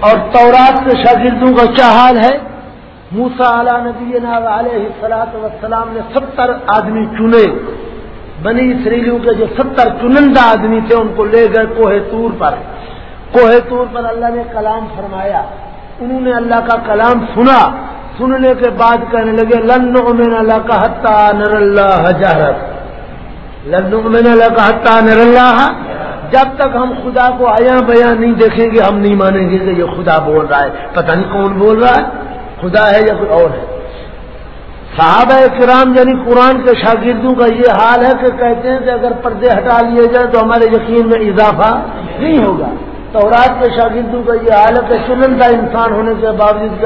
اور تورات کے شاگردوں کا کیا حال ہے؟ موسا علیہ نبی علیہ سلاط وسلام نے ستر آدمی چنے۔ بنی اسریلیوں کے جو ستر چنندہ آدمی تھے، ان کو لے گئے کوہ تور پر۔ کوہ تور پر اللہ نے کلام فرمایا۔ انہوں نے اللہ کا کلام سنا۔ سننے کے بعد کہنے لگے، لن امین اللہ کا حتہ نر اللہ جہرت لن امین اللہ کا حتہ نر اللہ جب تک ہم خدا کو آیا بیاں نہیں دیکھیں گے، ہم نہیں مانیں گے کہ یہ خدا بول رہا ہے۔ پتہ نہیں کون بول رہا ہے؟ خدا ہے یا کوئی اور ہے؟ صحابہ کرام یعنی قرآن کے شاگردوں کا یہ حال ہے کہ کہتے ہیں کہ اگر پردے ہٹا لیے جائیں تو ہمارے یقین میں اضافہ نہیں ہوگا۔ تو رات کے شاگردوں کا یہ حال ہے کہ چنندہ انسان ہونے کے باوجود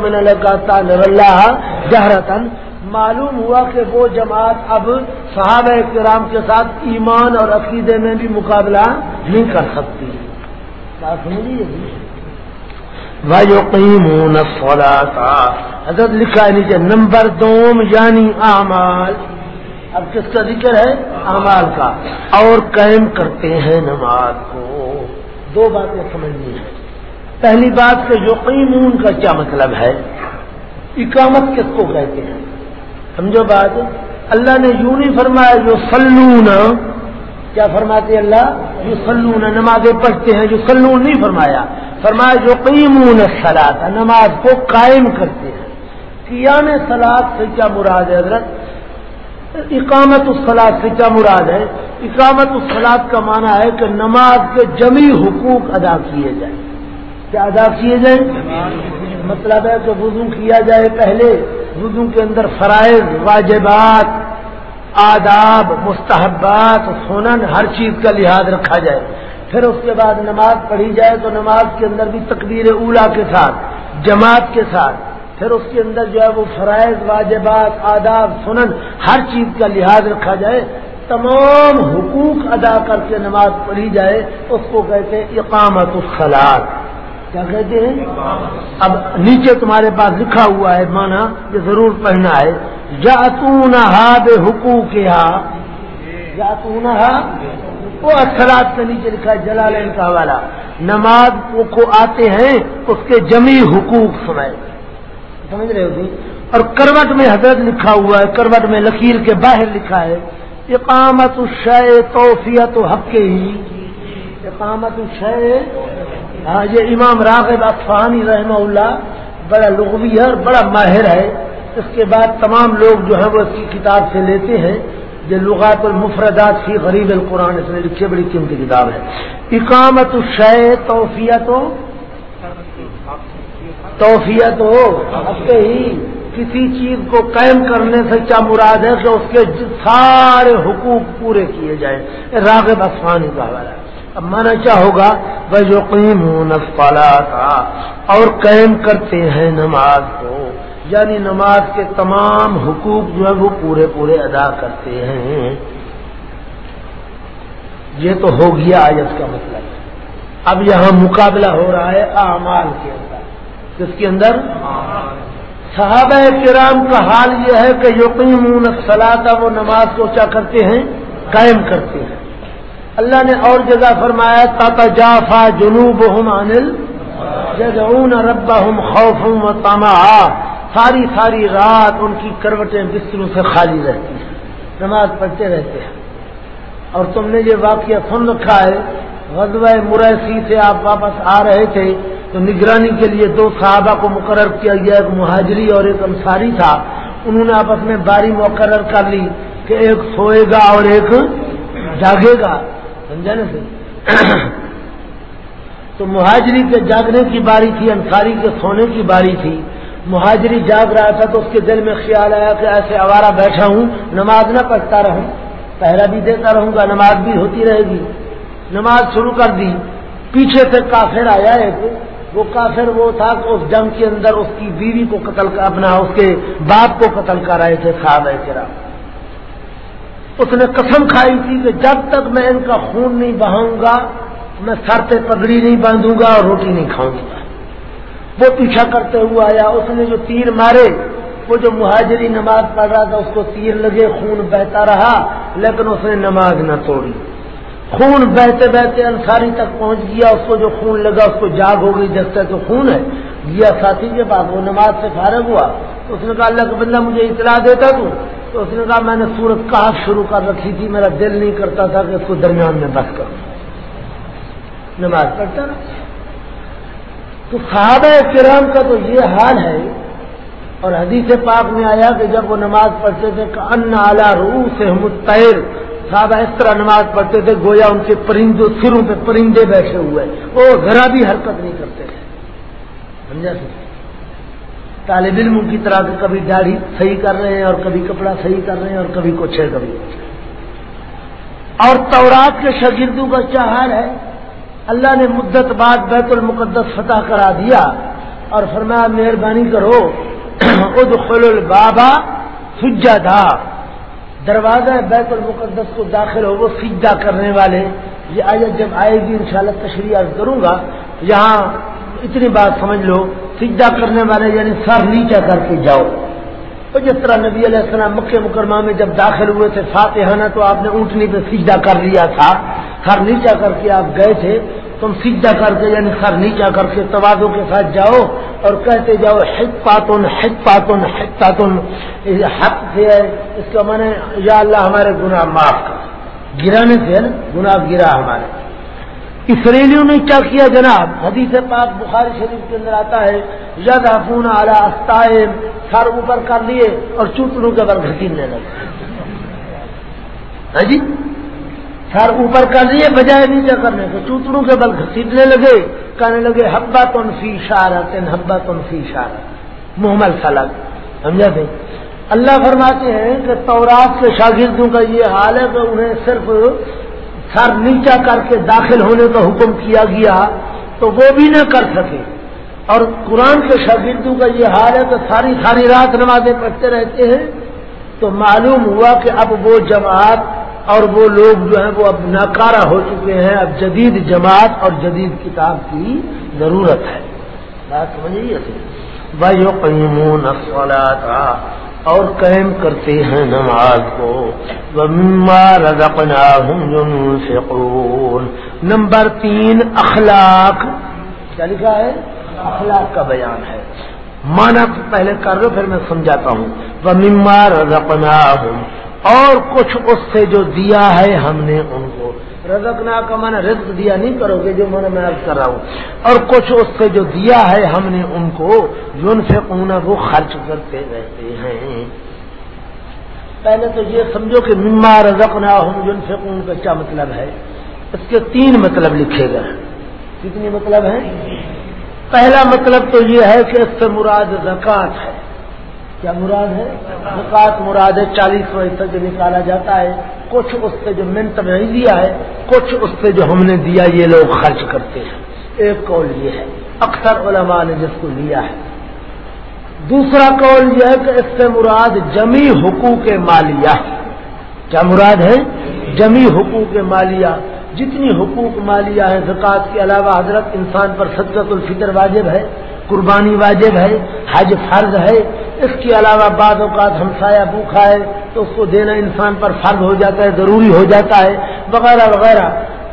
میں نے لگاتا اللہ جہرتن معلوم ہوا کہ وہ جماعت اب صحابہ کرام کے ساتھ ایمان اور عقیدے میں بھی مقابلہ نہیں کر سکتی۔ بات سمجھیے جی؟ وَيُقِيمُونَ الصَّلَاةَ۔ حضرت لکھا ہے نیچے، نمبر دوم یعنی اعمال۔ اب کس کا ذکر ہے؟ اعمال کا۔ اور قائم کرتے ہیں نماز کو۔ دو باتیں سمجھنی ہیں۔ پہلی بات کہ یقیمون کا کیا مطلب ہے؟ اقامت کس کو کہتے ہیں؟ سمجھو بات؟ اللہ نے یوں نہیں فرمایا جو سلون کیا فرماتے اللہ؟ جو سلون نمازیں پڑھتے ہیں جو سلون نہیں فرمایا. فرمایا جو قیمون سلاد نماز کو قائم کرتے ہیں. قیام سلاد سے کیا مراد ہے حضرت؟ اقامت السلاد سے کیا مراد ہے؟ اقامت السلاد کا معنی ہے کہ نماز کے جمی حقوق ادا کیے جائیں. کیا ادا کیے جائیں؟ مطلب ہے کہ وضو کیا جائے پہلے، وضو کے اندر فرائض، واجبات، آداب، مستحبات، سنن، ہر چیز کا لحاظ رکھا جائے۔ پھر اس کے بعد نماز پڑھی جائے تو نماز کے اندر بھی تقبیر اولا کے ساتھ، جماعت کے ساتھ۔ پھر اس کے اندر جو ہے وہ فرائض، واجبات، آداب، سنن، ہر چیز کا لحاظ رکھا جائے۔ تمام حقوق ادا کر کے نماز پڑھی جائے، اس کو کہتے ہیں اقامت الخلاق کیا کہتے ہیں؟ اب نیچے تمہارے پاس لکھا ہوا ہے مانا یہ ضرور پڑھنا ہے جاتون بے حقوق جاتون وہ اثرات کے نیچے لکھا ہے جلال کا حوالہ۔ نماز کو آتے ہیں، اس کے جمی حقوق سنائے۔ سمجھ رہے ہو جی؟ اور کروٹ میں حضرت لکھا ہوا ہے، کروٹ میں لکیر کے باہر لکھا ہے، اقامت الشے توفیت و حق ہی اقامت الشے ہاں یہ امام راغب افانی رحمہ اللہ بڑا لغوی ہے اور بڑا ماہر ہے۔ اس کے بعد تمام لوگ جو ہیں وہ اس کی کتاب سے لیتے ہیں۔ یہ لغات المفردات فی غریب القرآن، اس نے لکھی بڑی قیمتی کتاب ہے۔ اقامت الشے توفیت ہو توفیت ہو ہی کسی چیز کو قائم کرنے سے کیا مراد ہے کہ اس کے سارے حقوق پورے کیے جائیں۔ راغب افغانی کا حوالہ ہے۔ اب مانا کیا ہوگا؟ وہ جو قیم ہوں اور قائم کرتے ہیں نماز کو۔ یعنی نماز کے تمام حقوق جو ہے وہ پورے پورے ادا کرتے ہیں۔ یہ تو ہو گیا آج اس کا مطلب۔ اب یہاں مقابلہ ہو رہا ہے اعمال کے اندر۔ کس کے اندر؟ صحابہ کرام کا حال یہ ہے کہ یقین سلاتا وہ نماز کو کیا کرتے ہیں؟ قائم کرتے ہیں۔ اللہ نے اور جگہ فرمایا تاتا جافا جنوب ہم انل جگہ ربا ہم خوف تما ساری ساری رات ان کی کروٹیں بستروں سے خالی رہتی ہیں۔ نماز پڑھتے رہتے ہیں۔ اور تم نے یہ واقعہ سن رکھا ہے، غزوہ مریسی سے آپ واپس آ رہے تھے، تو نگرانی کے لیے دو صحابہ کو مقرر کیا گیا، ایک مہاجری اور ایک انصاری تھا۔ انہوں نے آپس میں باری مقرر کر لی کہ ایک سوئے گا اور ایک جاگے گا۔ سمجھا نا تو مہاجری کے جاگنے کی باری تھی انصاری کے سونے کی باری تھی۔ مہاجری جاگ رہا تھا تو اس کے دل میں خیال آیا کہ ایسے آوارہ بیٹھا ہوں، نماز نہ پڑھتا رہوں۔ پہرا بھی دیتا رہوں گا، نماز بھی ہوتی رہے گی۔ نماز شروع کر دی۔ پیچھے سے کافر آیا ایک، وہ کافر وہ تھا کہ اس جنگ کے اندر اس کی بیوی کو قتل کر، اپنا اس کے باپ کو قتل کر رہے تھے صاحب کرا اس نے قسم کھائی تھی کہ جب تک میں ان کا خون نہیں بہاؤں گا، میں سر پہ پگڑی نہیں باندھوں گا اور روٹی نہیں کھاؤں گا۔ وہ پیچھا کرتے ہوئے آیا، اس نے جو تیر مارے، وہ جو مہاجری نماز پڑھ رہا تھا، اس کو تیر لگے، خون بہتا رہا، لیکن اس نے نماز نہ توڑی۔ خون بہتے بہتے انصاری تک پہنچ گیا، اس کو جو خون لگا، اس کو جاگ ہو گئی جگتا تو خون ہے۔ گیا ساتھی کے پاس وہ نماز سے فارغ ہوا۔ تو اس نے کہا، اللہ کا بندہ مجھے اطلاع دیتا تو تو اس نے کہا، میں نے سورت کہاں شروع کر رکھی تھی، میرا دل نہیں کرتا تھا کہ اس کو درمیان میں بس کروں۔ نماز پڑھتا نا تو صحابہ کرام کا تو یہ حال ہے اور حدیث پاک میں آیا کہ جب وہ نماز پڑھتے تھے کہ ان اعلیٰ روح سے متعر صحابہ اس طرح نماز پڑھتے تھے، گویا ان کے پرندوں، سروں پہ پرندے بیٹھے ہوئے۔ وہ ذرا بھی حرکت نہیں کرتے تھے۔ سمجھا سر طالب علم کی طرح کبھی داڑھی صحیح کر رہے ہیں اور کبھی کپڑا صحیح کر رہے ہیں اور کبھی کچھ ہے، کبھی کچھ اور تورات کے شاگردوں کا کیا حال ہے؟ اللہ نے مدت بعد بیت المقدس فتح کرا دیا اور فرمایا، مہربانی کرو ادخل البابا سجا دروازہ بیت المقدس کو داخل ہو، وہ سجدہ کرنے والے۔ یہ آیت جب آئے گی، انشاءاللہ تشریح عرض کروں گا۔ یہاں اتنی بات سمجھ لو۔ سجدہ کرنے والے یعنی سر نیچا کر کے جاؤ۔ تو جس طرح نبی علیہ السلام مکہ مکرمہ میں جب داخل ہوئے تھے فاتحانہ تو آپ نے اونٹنی پہ سجدہ کر لیا تھا۔ سر نیچا کر کے آپ گئے تھے۔ تم سجدہ کر کے یعنی سر نیچا کر کے توازوں کے ساتھ جاؤ اور کہتے جاؤ ہت پاتن ہت پاتن ہت پاتن حق سے ہے، اس کا میں نے یا اللہ ہمارے گناہ معاف کر۔ گرانے سے نا، گناہ گرا ہمارے۔ اسرائیلیوں نے کیا کیا جناب؟ حدیث پاک بخاری شریف کے اندر آتا ہے ید افون اعلی سر اوپر کر لیے اور چوتڑوں کے بل گھسیٹنے لگے۔ ہاں جی؟ سر اوپر کر لیے، بجائے نیچے کرنے کو چوتڑوں کے بل گھسیٹنے لگے۔ کہنے لگے ہبا تن فی شارت ہبا تن فی شارت محمد سلق سمجھا تھے اللہ فرماتے ہیں کہ تورات کے شاگردوں کا یہ حال ہے کہ انہیں صرف سر نیچا کر کے داخل ہونے کا حکم کیا گیا تو وہ بھی نہ کر سکے۔ اور قرآن کے شاگردوں کا یہ حال ہے کہ ساری ساری رات نمازیں پڑھتے رہتے ہیں تو معلوم ہوا کہ اب وہ جماعت اور وہ لوگ جو ہیں وہ اب ناکارہ ہو چکے ہیں۔ اب جدید جماعت اور جدید کتاب کی ضرورت ہے۔ بات سمجھیے بھائی قیمون اور قائم کرتے ہیں نماز کو۔ نمبر تین، اخلاق۔ کیا لکھا ہے؟ اخلاق کا بیان ہے۔ مانا پہلے کر لو، پھر میں سمجھاتا ہوں۔ وہ مما رضپنا ہوں اور کچھ اس سے جو دیا ہے، ہم نے ان کو۔ رزق نہ کا مانا رزق دیا نہیں کرو گے جو میں میں کر رہا ہوں۔ اور کچھ اس سے جو دیا ہے ہم نے ان کو یون سے وہ خرچ کرتے رہتے ہیں۔ پہلے تو یہ سمجھو کہ مما رزق نہ ہوں یون سے کا کیا مطلب ہے؟ اس کے تین مطلب لکھے گئے کتنی مطلب ہے پہلا مطلب تو یہ ہے کہ اس سے مراد زکات ہے۔ کیا مراد ہے؟ زکات مراد ہے چالیس فیصد جو نکالا جاتا ہے، کچھ اس سے جو منٹ نہیں دیا ہے، کچھ اس سے جو ہم نے دیا یہ لوگ خرچ کرتے ہیں۔ ایک قول یہ ہے، اکثر علماء نے جس کو لیا ہے۔ دوسرا قول یہ ہے کہ اس سے مراد جمی حقوق مالیہ کیا مراد ہے؟ جمی حقوق مالیہ۔ جتنی حقوق مالیہ ہے زکات کے علاوہ حضرت انسان پر صدقت الفطر واجب ہے قربانی واجب ہے، حج فرض ہے، اس کے علاوہ بعض اوقات ہمسایا بھوکھا ہے تو اس کو دینا انسان پر فرض ہو جاتا ہے، ضروری ہو جاتا ہے، وغیرہ وغیرہ۔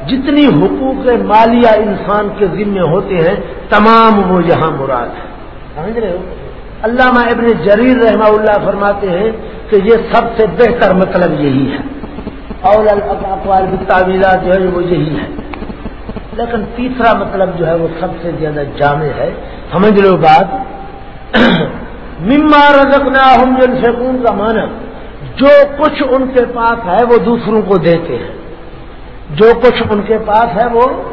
جتنی حقوق مالیہ انسان کے ذمے ہوتے ہیں، تمام وہ یہاں مراد ہے۔ سمجھ رہے ہو؟ علامہ ابن جریر رحمہ اللہ فرماتے ہیں کہ یہ سب سے بہتر مطلب یہی ہے۔ اور اقوال کی تعمیرات جو ہے، وہ یہی ہے۔ لیکن تیسرا مطلب جو ہے وہ سب سے زیادہ جامع ہے۔ سمجھ لو بات۔ مما رزقنا ہم جن کا مانا جو کچھ ان کے پاس ہے وہ دوسروں کو دیتے ہیں۔ جو کچھ ان کے پاس ہے وہ،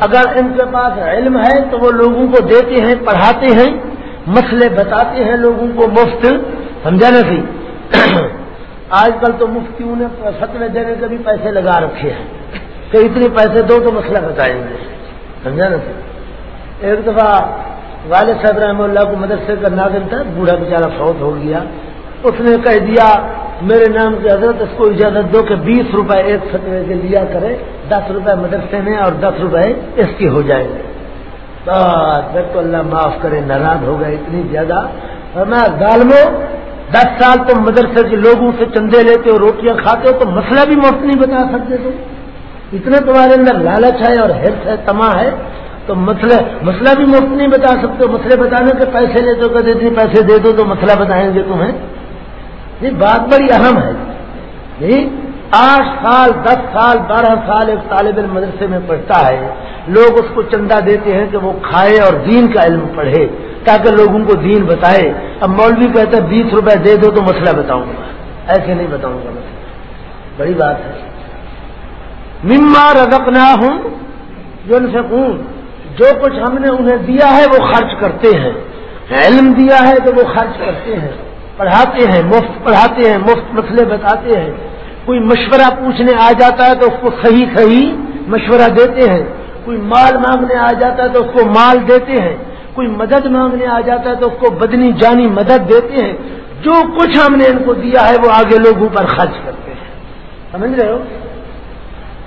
اگر ان کے پاس علم ہے تو وہ لوگوں کو دیتے ہیں، پڑھاتے ہیں۔ مسئلے بتاتے ہیں لوگوں کو مفت۔ سمجھا نا سی؟ آج کل تو مفتیوں نے فتوے دینے کے بھی پیسے لگا رکھے ہیں۔ کہ اتنے پیسے دو تو مسئلہ بتائیں گے۔ سمجھا نا سی ایک دفعہ والد صاحب رحمہ اللہ کو مدرسے کا ناظر تھا، بوڑھا بیچارہ فوت ہو گیا۔ اس نے کہہ دیا، میرے نام کی حضرت، اس کو اجازت دو کہ بیس روپے ایک فتوے کے لیا کرے۔ دس روپے مدرسے میں اور دس روپے اس کے ہو جائیں گے۔ پھر تو اللہ معاف کرے، ناراض ہو گئے اتنی زیادہ۔ اور میں ظالموں دس سال تم مدرسے کے لوگوں سے چندے لیتے ہو، روٹیاں کھاتے ہو، تو مسئلہ بھی مفت نہیں بتا سکتے تم۔ اتنا تمہارے اندر لالچ ہے اور ہرس ہے تما ہے، تو مسئلہ مسئلہ بھی مفت نہیں بتا سکتے، مسئلے بتانے کے پیسے لے تو کہتے اتنے پیسے دے دو تو مسئلہ بتائیں گے تمہیں۔ یہ بات بڑی اہم ہے۔ نہیں آٹھ سال، دس سال، بارہ سال ایک طالب علم مدرسے میں پڑھتا ہے۔ لوگ اس کو چندہ دیتے ہیں کہ وہ کھائے اور دین کا علم پڑھے، تاکہ لوگوں کو دین بتائے۔ اب مولوی کہتا ہے، بیس روپے دے دو تو مسئلہ بتاؤں گا۔ ایسے نہیں بتاؤں گا مسئلہ۔ بڑی بات ہے۔ مما رزقنا ہوں جو ان سے جو کچھ ہم نے انہیں دیا ہے وہ خرچ کرتے ہیں۔ علم دیا ہے تو وہ خرچ کرتے ہیں۔ پڑھاتے ہیں، مفت پڑھاتے ہیں، مفت مسئلے بتاتے ہیں۔ کوئی مشورہ پوچھنے آ جاتا ہے تو اس کو صحیح صحیح مشورہ دیتے ہیں۔ کوئی مال مانگنے آ جاتا ہے تو اس کو مال دیتے ہیں۔ کوئی مدد مانگنے آ جاتا ہے تو اس کو بدنی جانی مدد دیتے ہیں۔ جو کچھ ہم نے ان کو دیا ہے وہ آگے لوگوں پر خرچ کرتے ہیں۔ سمجھ رہے ہو؟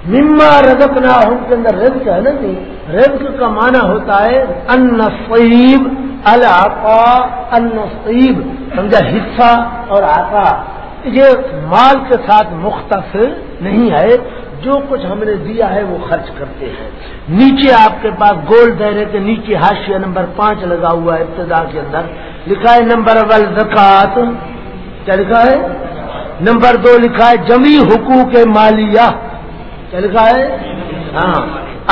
مما رزق نہ کے اندر رزق ہے نا جی؟ رزق کا معنی ہوتا ہے ان سیب العقا ان سیب سمجھا حصہ اور آقا یہ مال کے ساتھ مختص نہیں ہے، جو کچھ ہم نے دیا ہے وہ خرچ کرتے ہیں۔ نیچے آپ کے پاس گول دہرے کے نیچے حاشیہ نمبر پانچ لگا ہوا ہے ابتدا کے اندر۔ لکھا ہے نمبر اول زکات کیا لکھا ہے؟ نمبر دو لکھا ہے جمی حقوق مالیہ۔ کیا لکھا ہے؟ ہاں۔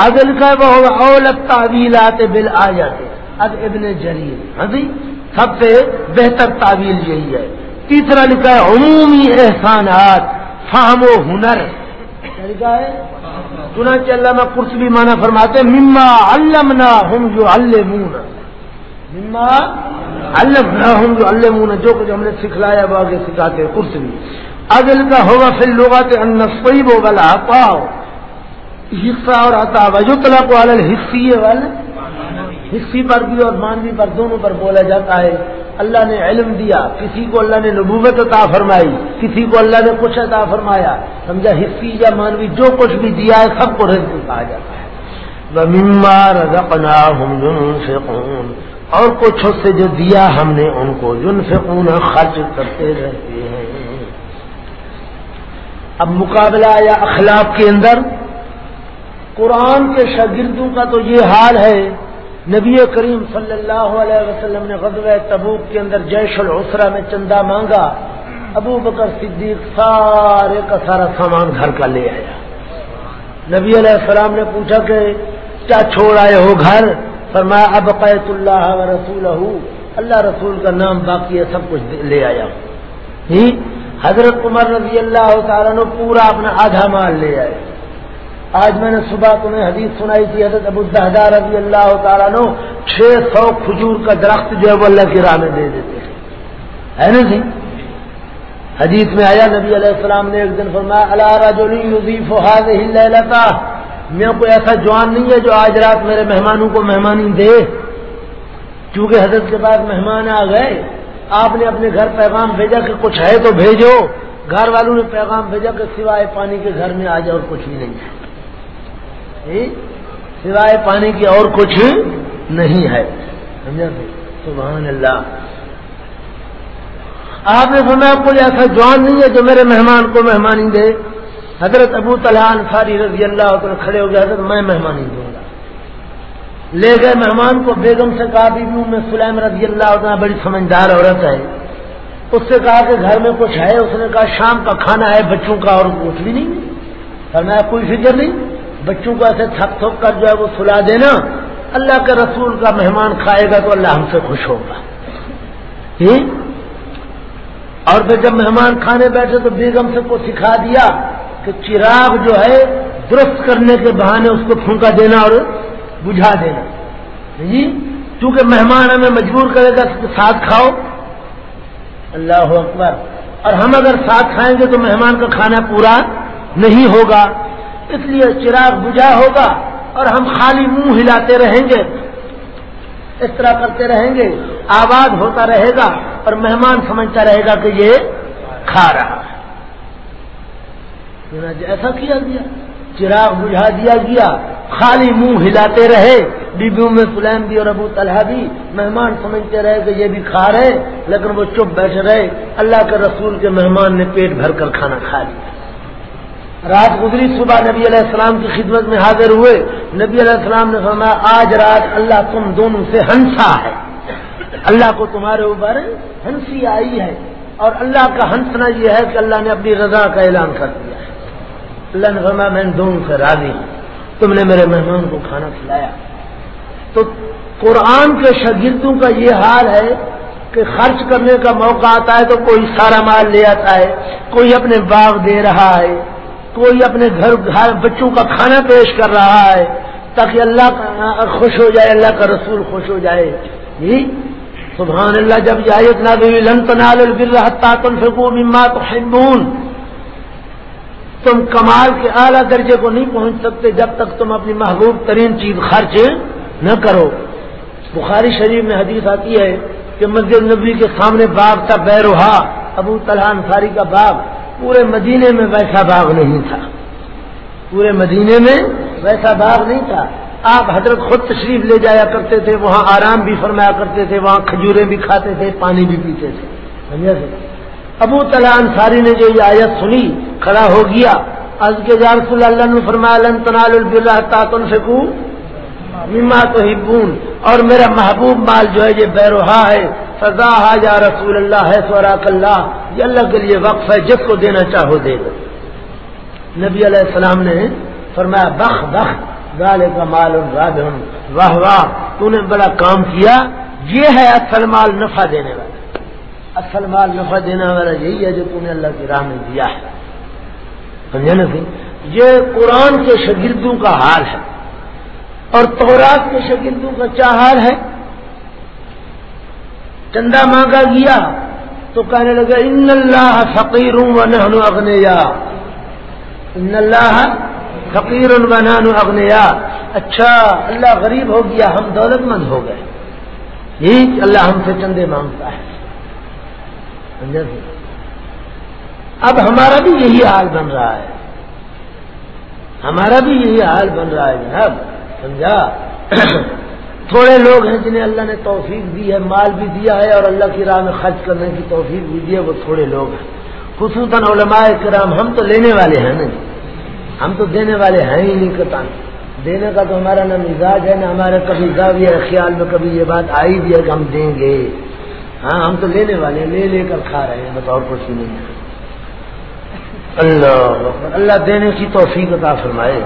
آگے لکھا ہے وہ ہوگا اولت تعویلات بل آ جاتے اب ابن جریل ہاں جی سب سے بہتر تعویل یہی ہے۔ تیسرا لکھا ہے، عمومی احسانات، فہم و ہنر۔ کیا لکھا ہے؟ چنانچہ علامہ کورس بھی مانا فرماتے مما علمنا ہم جو المون مما علمنا ہم جو المون جو کچھ ہم نے سکھلایا، وہ آگے سکھاتے کورس بھی اگل کا ہوگا پھر لوگا کہ ان وہ گلا پاؤ حصہ اور آتا وجو تلا کو حصی والے حصی پر بھی اور مانوی پر دونوں پر بولا جاتا ہے. اللہ نے علم دیا. کسی کو اللہ نے نبوت عطا فرمائی. کسی کو اللہ نے کچھ عطا فرمایا. سمجھا حصی یا مانوی جو کچھ بھی دیا ہے سب کو رزق کہا جاتا ہے. مما رزقنا ہم اور کچھ سے جو دیا ہم نے ان کو. جن خرچ کرتے رہتے ہیں. اب مقابلہ یا اخلاق کے اندر قرآن کے شاگردوں کا تو یہ حال ہے، نبی کریم صلی اللہ علیہ وسلم نے غزوہ تبوک کے اندر جیش العسرا میں چندہ مانگا، ابو بکر صدیق سارے کا سارا سامان گھر کا لے آیا۔ نبی علیہ السلام نے پوچھا کہ کیا چھوڑ آئے ہو گھر؟ فرمایا اب قیت اللہ رسول اللہ رسول کا نام باقی ہے، سب کچھ لے آیا۔ ہوں حضرت عمر رضی اللہ تعالیٰ نے پورا اپنا آدھا مال لے آئے۔ آج میں نے صبح تمہیں حدیث سنائی تھی، حضرت ابو الدہدار رضی اللہ تعالیٰ نے چھ سو کھجور کا درخت جو ہے وہ اللہ کی راہ میں دے دیتے ہے نا جی؟ حدیث میں آیا، نبی علیہ السلام نے ایک دن فرمایا اللہ راجو فہاد لتا میں کوئی ایسا جوان نہیں ہے جو آج رات میرے مہمانوں کو مہمانی دے۔ کیونکہ حضرت کے پاس مہمان آ گئے۔ آپ نے اپنے گھر پیغام بھیجا کہ کچھ ہے تو بھیجو، گھر والوں نے پیغام بھیجا کہ سوائے پانی کے گھر میں آ جاؤ اور کچھ بھی نہیں ہے۔ جی؟ سوائے پانی کی اور کچھ نہیں ہے۔ سمجھا سبحان اللہ۔ آپ نے سنا کوئی ایسا جوان نہیں ہے جو میرے مہمان کو مہمانی دے۔ حضرت ابو طلحان ساری رضی اللہ کھڑے ہو گئے، حضرت میں مہمانی دوں۔ لے گئے مہمان کو بیگم سے کہا بھی میں سلیم رضی اللہ عنہ بڑی سمجھدار عورت ہے۔ اس سے کہا کہ گھر میں کچھ ہے، اس نے کہا شام کا کھانا ہے، بچوں کا اور کچھ بھی نہیں۔ فرمایا کوئی فکر نہیں، بچوں کو ایسے تھک تھک کر جو ہے وہ سلا دینا۔ اللہ کے رسول کا مہمان کھائے گا تو اللہ ہم سے خوش ہوگا۔ اور پھر جب مہمان کھانے بیٹھے تو بیگم سے کو سکھا دیا کہ چراغ جو ہے درست کرنے کے بہانے اس کو پھونکا دینا اور بجھا دینا جی چونکہ مہمان ہمیں مجبور کرے گا تو ساتھ کھاؤ۔ اللہ اکبر۔ اور ہم اگر ساتھ کھائیں گے تو مہمان کا کھانا پورا نہیں ہوگا۔ اس لیے چراغ بجھا ہوگا اور ہم خالی منہ ہلاتے رہیں گے۔ اس طرح کرتے رہیں گے۔ آواز ہوتا رہے گا اور مہمان سمجھتا رہے گا کہ یہ کھا رہا ہے۔ جی، ایسا کیا گیا؟ چراغ بجھا دیا گیا۔ خالی منہ ہلاتے رہے۔ بیبیوں میں سلیم بھی اور ابو طلحہ بھی مہمان سمجھتے رہے کہ یہ بھی کھا رہے لیکن وہ چپ بیٹھے رہے۔ اللہ کے رسول کے مہمان نے پیٹ بھر کر کھانا کھا لیا۔ رات گزری، صبح نبی علیہ السلام کی خدمت میں حاضر ہوئے۔ نبی علیہ السلام نے فرمایا، آج رات اللہ تم دونوں سے ہنسا ہے۔ اللہ کو تمہارے اوپر ہنسی آئی ہے۔ اور اللہ کا ہنسنا یہ ہے کہ اللہ نے اپنی رضا کا اعلان کر دیا۔ ہے اللہ نے فرمایا میں دونوں سے راضی ہوں۔ تم نے میرے مہمان کو کھانا کھلایا۔ تو قرآن کے شاگردوں کا یہ حال ہے کہ خرچ کرنے کا موقع آتا ہے تو کوئی سارا مال لے آتا ہے، کوئی اپنے باغ دے رہا ہے، کوئی اپنے گھر بچوں کا کھانا پیش کر رہا ہے تاکہ اللہ خوش ہو جائے، اللہ کا رسول خوش ہو جائے۔ جی سبحان اللہ، جب جایت نہ لن تنال البر تم فکو مما تو تم کمال کے اعلیٰ درجے کو نہیں پہنچ سکتے جب تک تم اپنی محبوب ترین چیز خرچ نہ کرو۔ بخاری شریف میں حدیث آتی ہے کہ مسجد نبی کے سامنے باغ تھا بیروہا ابو طلحہ انصاری کا باغ۔ پورے مدینے میں ویسا باغ نہیں تھا۔ پورے مدینے میں ویسا باغ نہیں تھا۔ آپ حضرت خود تشریف لے جایا کرتے تھے، وہاں آرام بھی فرمایا کرتے تھے، وہاں کھجورے بھی کھاتے تھے، پانی بھی پیتے تھے۔ سمجھا سے ابو طلحہ انصاری نے جو یہ آیت سنی، کھڑا ہو گیا۔ از کے جارف اللہ نے فرمایا تنال البلّہ تاطن فکو مما تو ہبون اور میرا محبوب مال جو ہے، یہ بیروہا ہے۔ فضا یا رسول اللہ، ہے سوراک اللہ۔ یہ اللہ کے لیے وقف ہے، جس کو دینا چاہو دے دو۔ نبی علیہ السلام نے فرمایا، بخ بخ گالے کا مال واہ واہ، تو نے بڑا کام کیا۔ یہ ہے اصل مال نفع دینے والا۔ اصل مال نفع دینے والا یہی ہے جو تم نے اللہ کی راہ میں دیا ہے۔ سمجھے نا یہ قرآن کے شگردوں کا حال ہے اور تورات کے شگردوں کا کیا حال ہے؟ چندہ مانگا گیا تو کہنے لگا ان اللہ فقیر و اگنیا ان اللہ فقیر و نہن اگنیا اچھا اللہ غریب ہو گیا، ہم دولت مند ہو گئے۔ یہی اللہ ہم سے چندے مانگتا ہے۔ جی؟ اب ہمارا بھی یہی حال بن رہا ہے۔ ہمارا بھی یہی حال بن رہا ہے جناب، سمجھا؟ تھوڑے لوگ ہیں جنہیں اللہ نے توفیق دی ہے، مال بھی دیا ہے اور اللہ کی راہ میں خرچ کرنے کی توفیق بھی دی ہے، وہ تھوڑے لوگ ہیں۔ خصوصاً علماء کرام، ہم تو لینے والے ہیں نا جی۔ ہم تو دینے والے ہیں ہی نہیں کتا۔ دینے کا تو ہمارا نہ مزاج ہے، نہ ہمارا کبھی زاویہ خیال میں کبھی یہ بات آئی بھی ہے کہ ہم دیں گے۔ ہاں ہم تو لینے والے لے لے کر کھا رہے ہیں، بس اور کچھ نہیں ہے۔ اللہ اللہ دینے کی توفیق عطا فرمائے۔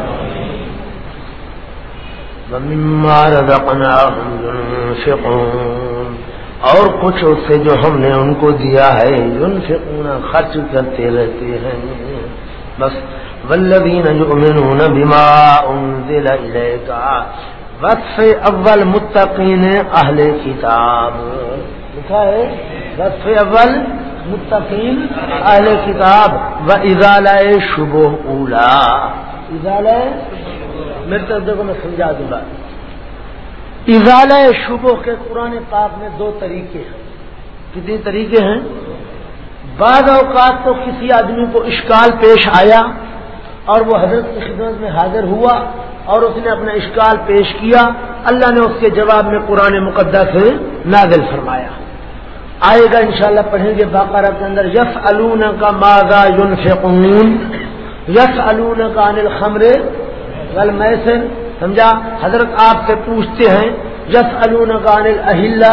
اور کچھ اس سے جو ہم نے ان کو دیا ہے، ينفقون، خرچ کرتے رہتے ہیں۔ بس والذین یؤمنون بما انزل الیک وقف اول متقین اہل کتاب لکھا ہے وقف اول، متقین، اہل کتاب، و ازالہ شبہ اولا۔ ازالہ میرے طرف دیکھو، میں سمجھا دوں گا۔ اضالہ شبوں کے قرآن پاک میں دو طریقے ہیں۔ کتنی طریقے ہیں؟ بعض اوقات تو کسی آدمی کو اشکال پیش آیا اور وہ حضرت کی خدمت میں حاضر ہوا۔ اور اس نے اپنا اشکال پیش کیا۔ اللہ نے اس کے جواب میں قرآن مقدس سے نازل فرمایا۔ آئے گا انشاءاللہ پڑھیں گے باقارہ کے اندر۔ یس الون کا ماضا یون یس الون کا انل خمرے میں سے سمجھا؟ حضرت آپ سے پوچھتے ہیں۔ یس القان اہل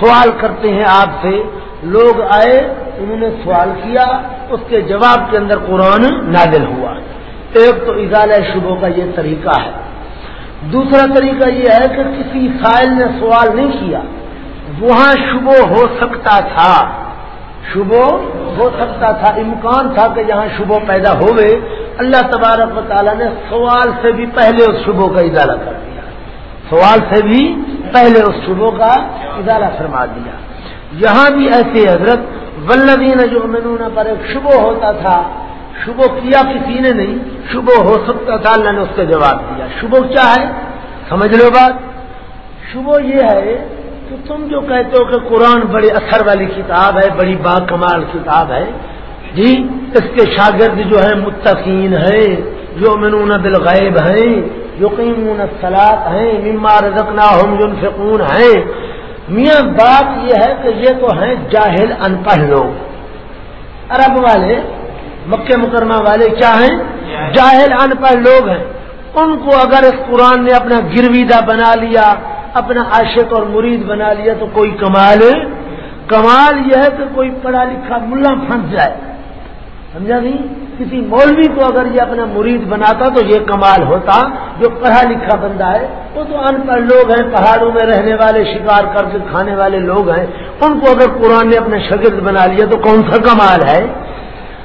سوال کرتے ہیں آپ سے۔ لوگ آئے، انہوں نے سوال کیا، اس کے جواب کے اندر قرآن نازل ہوا۔ ایک تو اضال شبوں کا یہ طریقہ ہے۔ دوسرا طریقہ یہ ہے کہ کسی سائل نے سوال نہیں کیا، وہاں شبو ہو سکتا تھا۔ شبو ہو سکتا تھا، امکان تھا کہ جہاں شبو پیدا ہوئے۔ اللہ تبارک و تعالیٰ نے سوال سے بھی پہلے اس شبوں کا ادارہ کر دیا۔ سوال سے بھی پہلے اس شبوں کا ادارہ فرما دیا۔ یہاں بھی ایسے حضرت ولدین جو مینون پر ایک شبو ہوتا تھا۔ شبو کیا کسی نے نہیں شبو ہو سکتا تھا، اللہ نے اس کا جواب دیا۔ شبو کیا ہے؟ سمجھ لو بات۔ شبو یہ ہے کہ تم جو کہتے ہو کہ قرآن بڑے اثر والی کتاب ہے، بڑی با کمال کتاب ہے جی اس کے شاگرد جو ہیں متقین ہیں جو منون بالغیب ہیں جو قیمون سلاد ہیں، مما رزقنا ہم ہیں۔ میاں، بات یہ ہے کہ یہ تو ہیں جاہل ان پڑھ لوگ۔ عرب والے مکہ مکرمہ والے کیا ہیں؟ جاہل ان پڑھ لوگ ہیں۔ ان کو اگر اس قرآن نے اپنا گرویدہ بنا لیا، اپنا عاشق اور مرید بنا لیا تو کوئی کمال کمال یہ ہے کہ کوئی پڑھا لکھا ملا پھنس جائے۔ سمجھا نہیں؟ کسی مولوی کو اگر یہ اپنا مرید بناتا تو یہ کمال ہوتا۔ جو پڑھا لکھا بندہ ہے، وہ تو ان پڑھ لوگ ہیں، پہاڑوں میں رہنے والے، شکار کر کے کھانے والے لوگ ہیں۔ ان کو اگر قرآن نے اپنے شگرد بنا لیا تو کون سا کمال ہے؟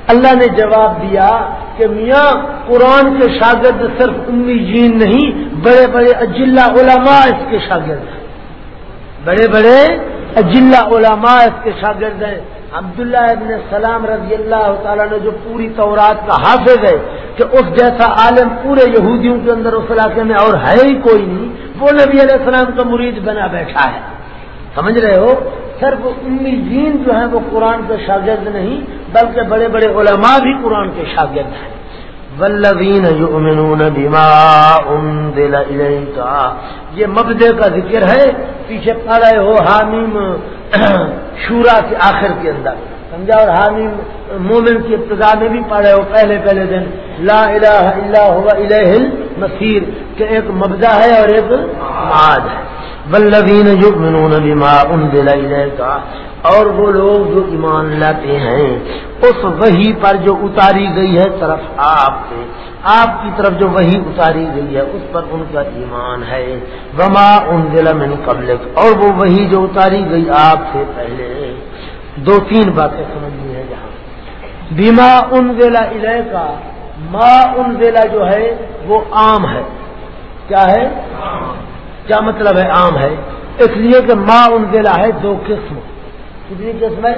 اللہ نے جواب دیا کہ میاں، قرآن کے شاگرد صرف امی جین نہیں، بڑے بڑے اجلا علماء اس کے شاگرد ہیں۔ بڑے بڑے اجلا علماء اس کے شاگرد ہیں۔ عبداللہ ابن سلام رضی اللہ تعالیٰ نے جو پوری تورات کا حافظ ہے کہ اس جیسا عالم پورے یہودیوں کے اندر اس علاقے میں اور ہے ہی کوئی نہیں، وہ نبی علیہ السلام کا مرید بنا بیٹھا ہے۔ سمجھ رہے ہو؟ صرف امیدین جو ہیں وہ قرآن کے شاگرد نہیں، بلکہ بڑے بڑے علماء بھی قرآن کے شاگرد ہیں۔ ولوین بیما انزل کا یہ مبدے کا ذکر ہے، پیچھے پڑے ہو حامیم شورا کے آخر کے اندر۔ سمجھا؟ اور حامیم مومن کی ابتدا میں بھی پڑھے ہو، پہلے پہلے دن۔ لا الہ الا ہوا الہ المسیر کہ ایک مبدا ہے اور ایک معاد ہے۔ ولوین یؤمنون بما انزل کا اور وہ لوگ جو ایمان لاتے ہیں، اس وہی پر جو اتاری گئی ہے طرف آپ سے آپ کی طرف جو وہی اتاری گئی ہے، اس پر ان کا ایمان ہے۔ وما ان ضلع میں اور وہ وہی جو اتاری گئی آپ سے پہلے۔ دو تین باتیں سمجھنی ہے جہاں بیما ان ضلع علیہ کا ماں ان جو ہے، وہ عام ہے۔ کیا ہے؟ کیا مطلب ہے عام ہے؟ اس لیے کہ ماں ان ضلع ہے دو قسم۔ کتنی قسم ہے؟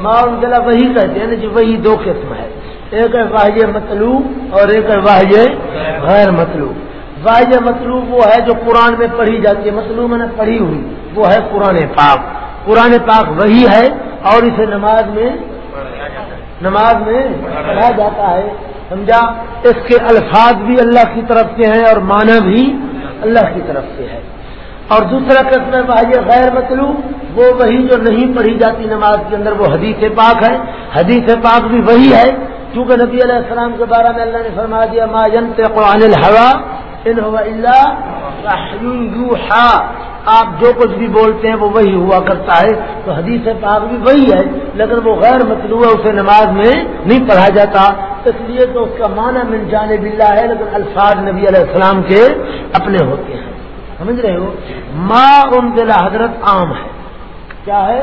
ماں ان وہی کہتے ہیں جی وہی دو قسم ہے۔ ایک ہے واحد مطلوب اور ایک ہے واحد غیر مطلوب۔ واحد مطلوب وہ ہے جو قرآن میں پڑھی جاتی ہے، مطلوب میں نے پڑھی ہوئی۔ وہ ہے قرآن پاک۔ قرآن پاک وہی ہے اور اسے نماز میں نماز میں پڑھا جاتا ہے۔ سمجھا؟ اس کے الفاظ بھی اللہ کی طرف سے ہیں اور معنی بھی اللہ کی طرف سے ہے۔ اور دوسرا قسم ہے بھائی غیر مطلوب، وہ وہی جو نہیں پڑھی جاتی نماز کے اندر، وہ حدیث پاک ہے۔ حدیث پاک بھی وہی ہے، کیونکہ نبی علیہ السلام کے بارے میں اللہ نے فرما دیا، ما قرآن الحوا ان آپ جو کچھ بھی بولتے ہیں وہ وہی ہوا کرتا ہے۔ تو حدیث پاک بھی وہی ہے، لیکن وہ غیر مطلوب ہے، اسے نماز میں نہیں پڑھا جاتا۔ اس لیے تو اس کا معنی من جان بلّہ ہے، لیکن الفاظ نبی علیہ السلام کے اپنے ہوتے ہیں۔ سمجھ رہے ہو؟ ماں ان دلا حضرت عام ہے۔ کیا ہے؟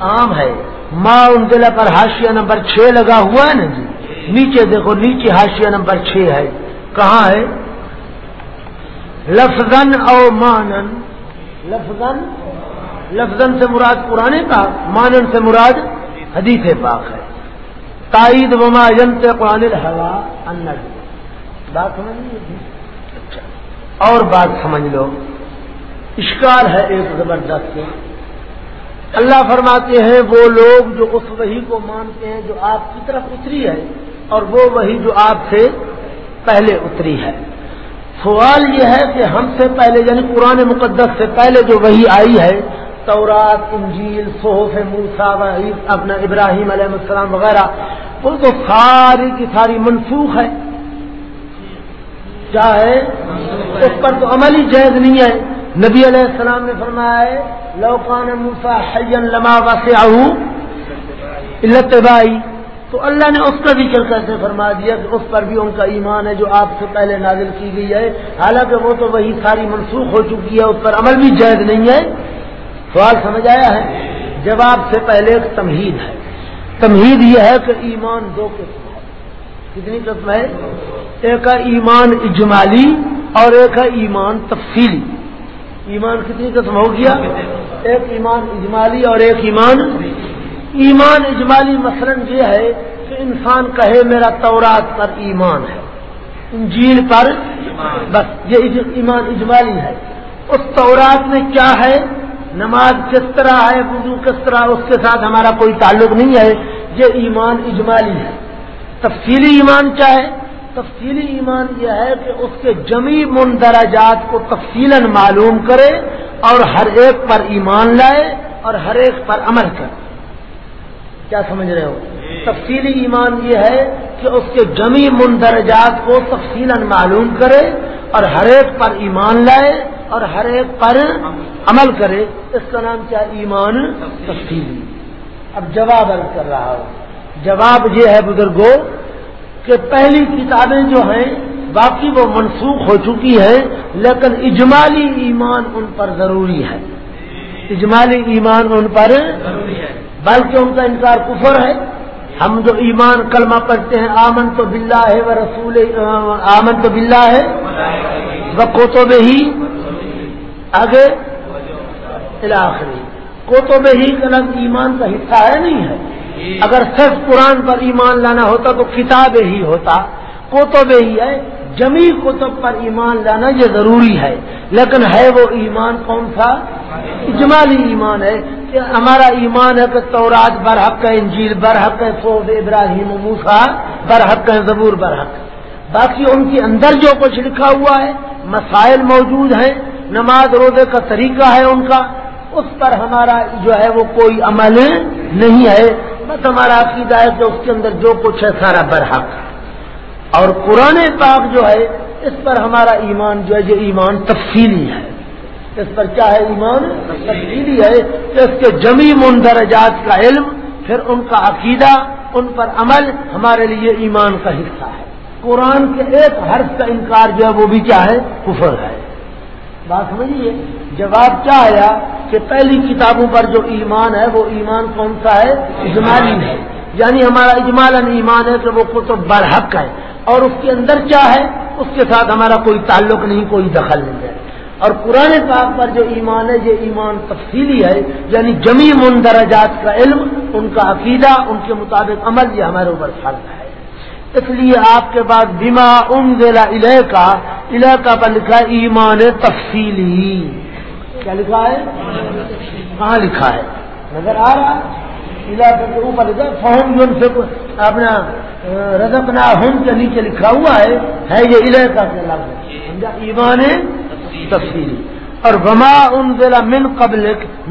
عام ہے۔ ماں ان دلا پر ہاشیا نمبر چھ لگا ہوا ہے نا جی؟ نیچے دیکھو، نیچے ہاشیا نمبر چھ ہے۔ کہاں ہے؟ لفظن او مانن لفظن لفظن سے مراد پرانے کا مانن سے مراد حدیث پاک ہے۔ تائید وما جنت قرآن الحوا ان بات سمجھ اور بات سمجھ لو۔ اشکار ہے ایک زبردست۔ اللہ فرماتے ہیں، وہ لوگ جو اس وہی کو مانتے ہیں جو آپ کی طرف اتری ہے، اور وہ وہی جو آپ سے پہلے اتری ہے۔ سوال یہ ہے کہ ہم سے پہلے یعنی قرآن مقدس سے پہلے جو وہی آئی ہے، تورات، انجیل، صحف موسا اپنا ابراہیم علیہ السلام وغیرہ وہ تو ساری کی ساری منسوخ ہے۔ کیا ہے؟ اس پر تو عمل ہی جائز نہیں ہے۔ نبی علیہ السلام نے فرمایا ہے لوکان موسا حین لما بائی تو اللہ نے اس کا ذکر کیسے فرما دیا کہ اس پر بھی ان کا ایمان ہے جو آپ سے پہلے نازل کی گئی ہے۔ حالانکہ وہ تو وہی ساری منسوخ ہو چکی ہے، اس پر عمل بھی جائز نہیں ہے۔ سوال سمجھ آیا ہے؟ جواب سے پہلے ایک تمہید ہے۔ تمہید یہ ہے کہ ایمان دو قسم ہے۔ کتنی قسم ہے؟ ایک ہے ایمان اجمالی اور ایک ہے ایمان تفصیلی۔ ایمان کتنی قسم ہو گیا؟ ایک ایمان اجمالی اور ایک ایمان ایمان اجمالی مثلا یہ ہے کہ انسان کہے میرا تورات پر ایمان ہے، انجیل پر بس یہ ایمان اجمالی ہے۔ اس تورات میں کیا ہے؟ نماز کس طرح ہے، وضو کس طرح، اس کے ساتھ ہمارا کوئی تعلق نہیں ہے، یہ ایمان اجمالی ہے۔ تفصیلی ایمان کیا ہے؟ تفصیلی ایمان یہ ہے کہ اس کے جمی مندرجات کو تفصیل معلوم کرے اور ہر ایک پر ایمان لائے اور ہر ایک پر عمل کرے۔ کیا سمجھ رہے ہو؟ تفصیلی ایمان یہ ہے کہ اس کے جمی مندرجات کو تفصیل معلوم کرے اور ہر ایک پر ایمان لائے اور ہر ایک پر عمل کرے۔ اس کا نام کیا؟ ایمان تفصیلی۔ اب جواب عرض کر رہا ہوں۔ جواب یہ ہے بزرگوں کہ پہلی کتابیں جو ہیں باقی وہ منسوخ ہو چکی ہے لیکن اجمالی ایمان ان پر ضروری ہے۔ اجمالی ایمان ان پر بلکہ ان کا انکار کفر ہے۔ ہم جو ایمان کلمہ پڑھتے ہیں آمن تو بلّہ ہے وہ رسول آمن تو بلّہ ہے وہ کوتوں ہی آگے کوتوں میں ہی لفظ ایمان کا حصہ ہے، نہیں ہے۔ اگر صرف قرآن پر ایمان لانا ہوتا تو کتاب ہی ہوتا۔ کوتوں میں ہی ہے۔ جمی کتب پر ایمان لانا یہ ضروری ہے۔ لیکن ہے وہ ایمان کون سا؟ اجمالی ایمان ہے کہ ہمارا ایمان ہے کہ تورات برحق ہے، انجیل برحق ہے سعود ابراہیم موسا برحق ہے، زبور برحق باقی ان کے اندر جو کچھ لکھا ہوا ہے، مسائل موجود ہیں، نماز روزے کا طریقہ ہے ان کا، اس پر ہمارا جو ہے وہ کوئی عمل نہیں ہے۔ بس ہمارا عقیدہ ہے کہ اس کے اندر جو کچھ ہے، سارا برحق ہے۔ اور قرآن پاک جو ہے، اس پر ہمارا ایمان جو ہے، یہ ایمان تفصیلی ہے۔ اس پر کیا ہے ایمان؟ تفصیلی ہے اس کے جمی مندرجات کا علم، پھر ان کا عقیدہ، ان پر عمل ہمارے لیے ایمان کا حصہ ہے۔ قرآن کے ایک حرف کا انکار جو ہے، وہ بھی کیا ہے؟ کفر ہے۔ بات سمجھیے جواب کیا آیا کہ پہلی کتابوں پر جو ایمان ہے، وہ ایمان کون سا ہے؟ اجمالی ہے۔ یعنی ہمارا اجمالا ایمان ہے کہ وہ کتب برحق ہے۔ اور اس کے اندر کیا ہے؟ اس کے ساتھ ہمارا کوئی تعلق نہیں، کوئی دخل نہیں ہے۔ اور قرآن پاک پر جو ایمان ہے یہ ایمان تفصیلی ہے یعنی جمی مندرجات کا علم، ان کا عقیدہ، ان کے مطابق عمل، یہ ہمارے اوپر فرض ہے۔ اس لیے آپ کے بعد بیما ام ضلع علیہ کا علاقہ پر لکھا ہے ایمان تفصیلی۔ کیا لکھا ہے؟ کہاں لکھا ہے؟ نظر آ رہا علاقے کے اوپر فہم جو سے اپنا ہم کے نیچے لکھا ہوا ہے ہے یہ علاقہ کے لفظ۔ ایمان تفصیلی اور وما ان ضلع من قبل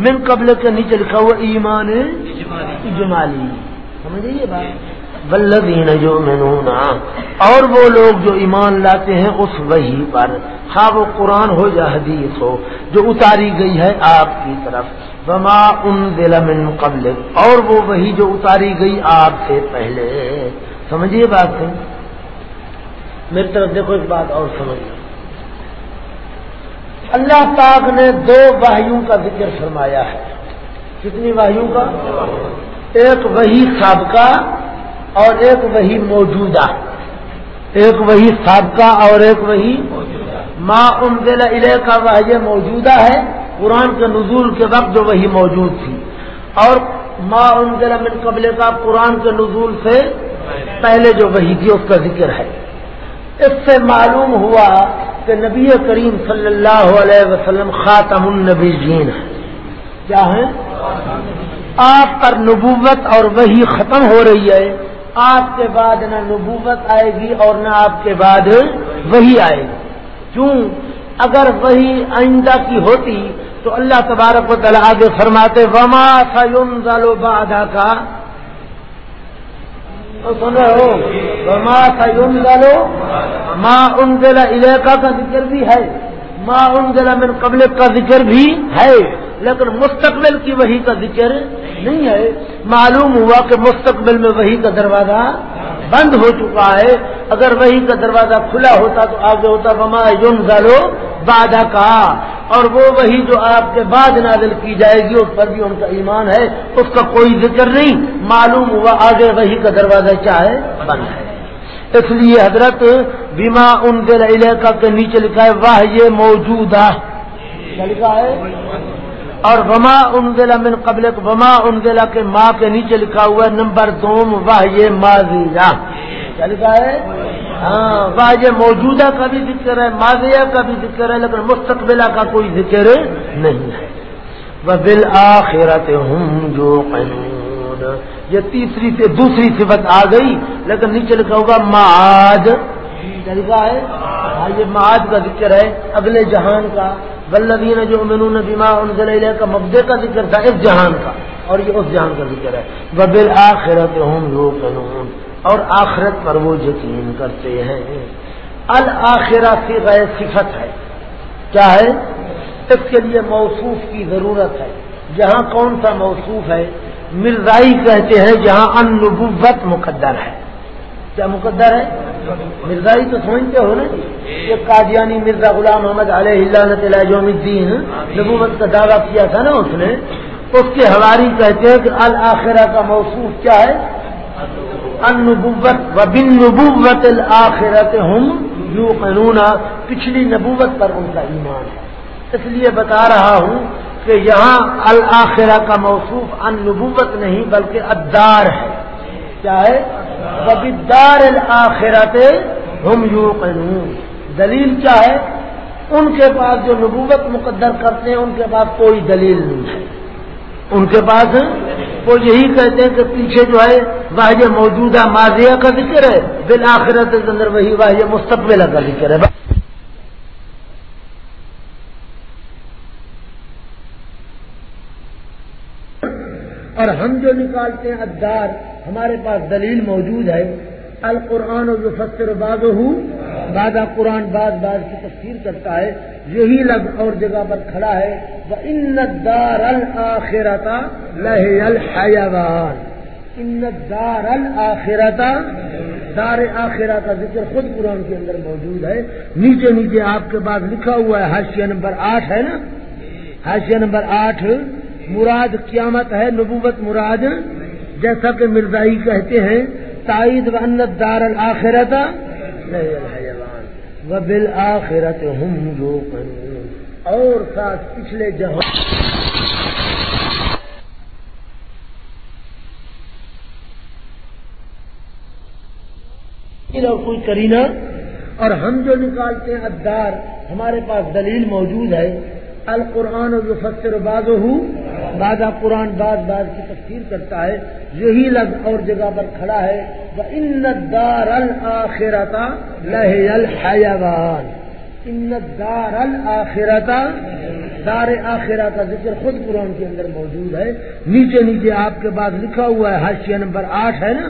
من قبل کے نیچے لکھا ہوا ایمان اجمالی۔ سمجھے یہ بات؟ ولدین جو منونا اور وہ لوگ جو ایمان لاتے ہیں اس وہی پر۔ ہاں وہ قرآن ہو یا حدیث ہو، جو اتاری گئی ہے آپ کی طرف۔ وما ان ضلع من قبل اور وہ وہی جو اتاری گئی آپ سے پہلے۔ سمجھیے بات سے میری طرف دیکھو ایک بات اور سمجھ اللہ پاک نے دو واہیوں کا ذکر فرمایا ہے۔ کتنی واہیوں کا؟ ایک وہی سابقہ اور ایک وہی موجودہ۔ ایک وہی سابقہ اور ایک وہی ماں ان علیہ کا واحد موجودہ ہے۔ قرآن کے نزول کے وقت جو وہی موجود تھی۔ اور ماں ان من قبل کا قرآن کے نزول سے پہلے جو وہی تھی، اس کا ذکر ہے۔ اس سے معلوم ہوا کہ نبی کریم صلی اللہ علیہ وسلم خاتم النبی جین ہے کیا ہے آپ پر نبوت اور وہی ختم ہو رہی ہے۔ آپ کے بعد نہ نبوت آئے گی اور نہ آپ کے بعد وہی آئے گی۔ کیوں؟ اگر وہی آئندہ کی ہوتی تو اللہ تبارک و تعالیٰ آگے فرماتے وما سا بادہ کا سن رہے ہو؟ وما سیون ڈالو ماں ان علاقہ کا ذکر بھی ہے۔ ماں ان من قبل کا ذکر بھی ہے۔ لیکن مستقبل کی وہی کا ذکر نہیں ہے۔ معلوم ہوا کہ مستقبل میں وہی کا دروازہ بند ہو چکا ہے۔ اگر وہی کا دروازہ کھلا ہوتا تو آگے ہوتا بما یون زالو بادہ کا اور وہ وہی جو آپ کے بعد نازل کی جائے گی، اس پر بھی ان کا ایمان ہے۔ اس کا کوئی ذکر نہیں۔ معلوم ہوا آگے وہی کا دروازہ کیا ہے؟ بند ہے۔ اس لیے حضرت بیما ان دل علاقہ کے نیچے لکھا ہے واہ یہ موجودہ لکھا ہے؟ اور وما ان من قبل وما ان کے ماں کے نیچے لکھا ہوا ہے، نمبر دوم واہ یہ ماضیہ کیا لکھا ہے؟ ہاں واہ یہ موجودہ کا بھی ذکر ہے، ماضیہ کا بھی ذکر ہے، لیکن مستقبلہ کا کوئی ذکر نہیں ہے۔ وہ بالآخرت ہوں جو یہ تیسری سے دوسری صفت آ گئی، لیکن نیچے لکھا ہوگا معاد۔ کیا لکھا ہے؟ ہاں یہ معاد کا ذکر ہے، اگلے جہان کا۔ بلدین جو امنون بیما ان کا مبدے کا ذکر تھا، اس جہان کا، اور یہ اس جہان کا ذکر ہے۔ ببل آخرت ہوں لو اور آخرت پر وہ یقین کرتے ہیں۔ الآخرہ سی غیر صفت ہے۔ کیا ہے؟ اس کے لیے موصوف کی ضرورت ہے۔ جہاں کون سا موصوف ہے؟ مرزائی کہتے ہیں جہاں ان نبوت مقدر ہے۔ کیا مقدر ہے؟ مرزائی تو سمجھتے ہو نا جی؟ یہ قادیانی مرزا غلام محمد علیہ اللہ جوم الدین نبوت کا دعویٰ کیا تھا نا اس نے، اس کے حواری کہتے ہیں کہ الآخرہ کا موصوف کیا ہے؟ ان نبوت و بن نبوت الآخرت ہم یو قانون پچھلی نبوت پر ان کا ایمان ہے۔ اس لیے بتا رہا ہوں کہ یہاں الآخرہ کا موصوف ان نبوت نہیں بلکہ ادار ہے۔ کیا ہے؟ بدار الآخرت ہم یو دلیل کیا ہے؟ ان کے پاس جو نبوت مقدر کرتے ہیں، ان کے پاس کوئی دلیل نہیں ہے۔ ان کے پاس وہ یہی کہتے ہیں کہ پیچھے جو ہے واحد موجودہ ماضیہ کا ذکر ہے۔ بالآخرت کے اندر وہی واحد مستقبل کا ذکر ہے۔ اور ہم جو نکالتے ہیں ادار ہمارے پاس دلیل موجود ہے۔ القرآن و فسر باز ہوں بادہ قرآن بعض بعض کی تفسیر کرتا ہے۔ یہی لفظ اور جگہ پر کھڑا ہے۔ وہ ان دار الآخرتا لہ الحیوان ان دار الآخرتا دار آخرہ کا ذکر خود قرآن کے اندر موجود ہے۔ نیچے نیچے آپ کے پاس لکھا ہوا ہے، حاشیہ نمبر آٹھ ہے نا؟ حاشیہ نمبر آٹھ، مراد قیامت ہے، نبوت مراد جیسا کہ مرزائی کہتے ہیں، تائید و انت دار الآخرت و بل آخرت ہم جو اور ساتھ پچھلے جہاں۔ اور کوئی کرینا اور ہم جو نکالتے ہیں ادار ہمارے پاس دلیل موجود ہے۔ القرآن و فسر باز ہوں بادہ قرآن بعد بعد کی تفسیر کرتا ہے، یہی لفظ اور جگہ پر کھڑا ہے وہ ان دار الآخرتا لہ الحیوان ان دار الآخرتا دار آخرہ کا ذکر خود قرآن کے اندر موجود ہے۔ نیچے نیچے آپ کے بعد لکھا ہوا ہے، حاشیہ نمبر آٹھ ہے نا؟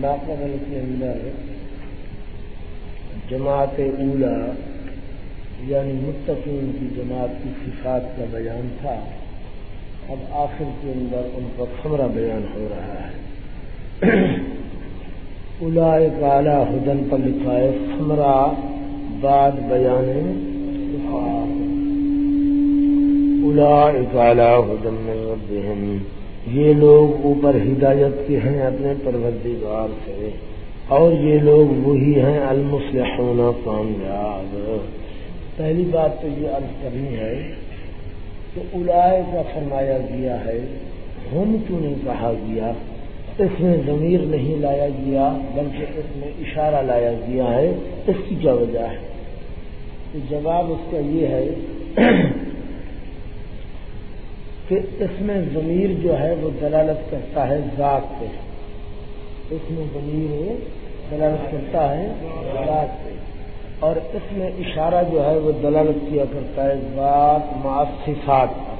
ناقبل کے اندر جماعت اولا یعنی متقین کی جماعت کی صفات کا بیان تھا، اب آخر کے اندر ان کا خبرہ بیان ہو رہا ہے۔ الا اعلی ہدن پر لکھا ہے خمرہ بعد بیان الا اعلی ہدن میں یہ لوگ اوپر ہدایت کے ہیں اپنے پروردگار سے، اور یہ لوگ وہی ہیں المسلحون کامیاب۔ پہلی بات تو یہ عرض کرنی ہے کہ الائے کا فرمایا گیا ہے، ہم کیوں نہیں کہا گیا؟ اس میں ضمیر نہیں لایا گیا، بلکہ اس میں اشارہ لایا گیا ہے۔ اس کی کیا وجہ ہے؟ تو جواب اس کا یہ ہے کہ اس میں ضمیر جو ہے وہ دلالت کرتا ہے ذات پہ۔ اس میں ضمیر دلالت کرتا ہے ذات پہ۔ اور اس میں اشارہ جو ہے وہ دلالت کیا کرتا ہے ذات معصفات پر۔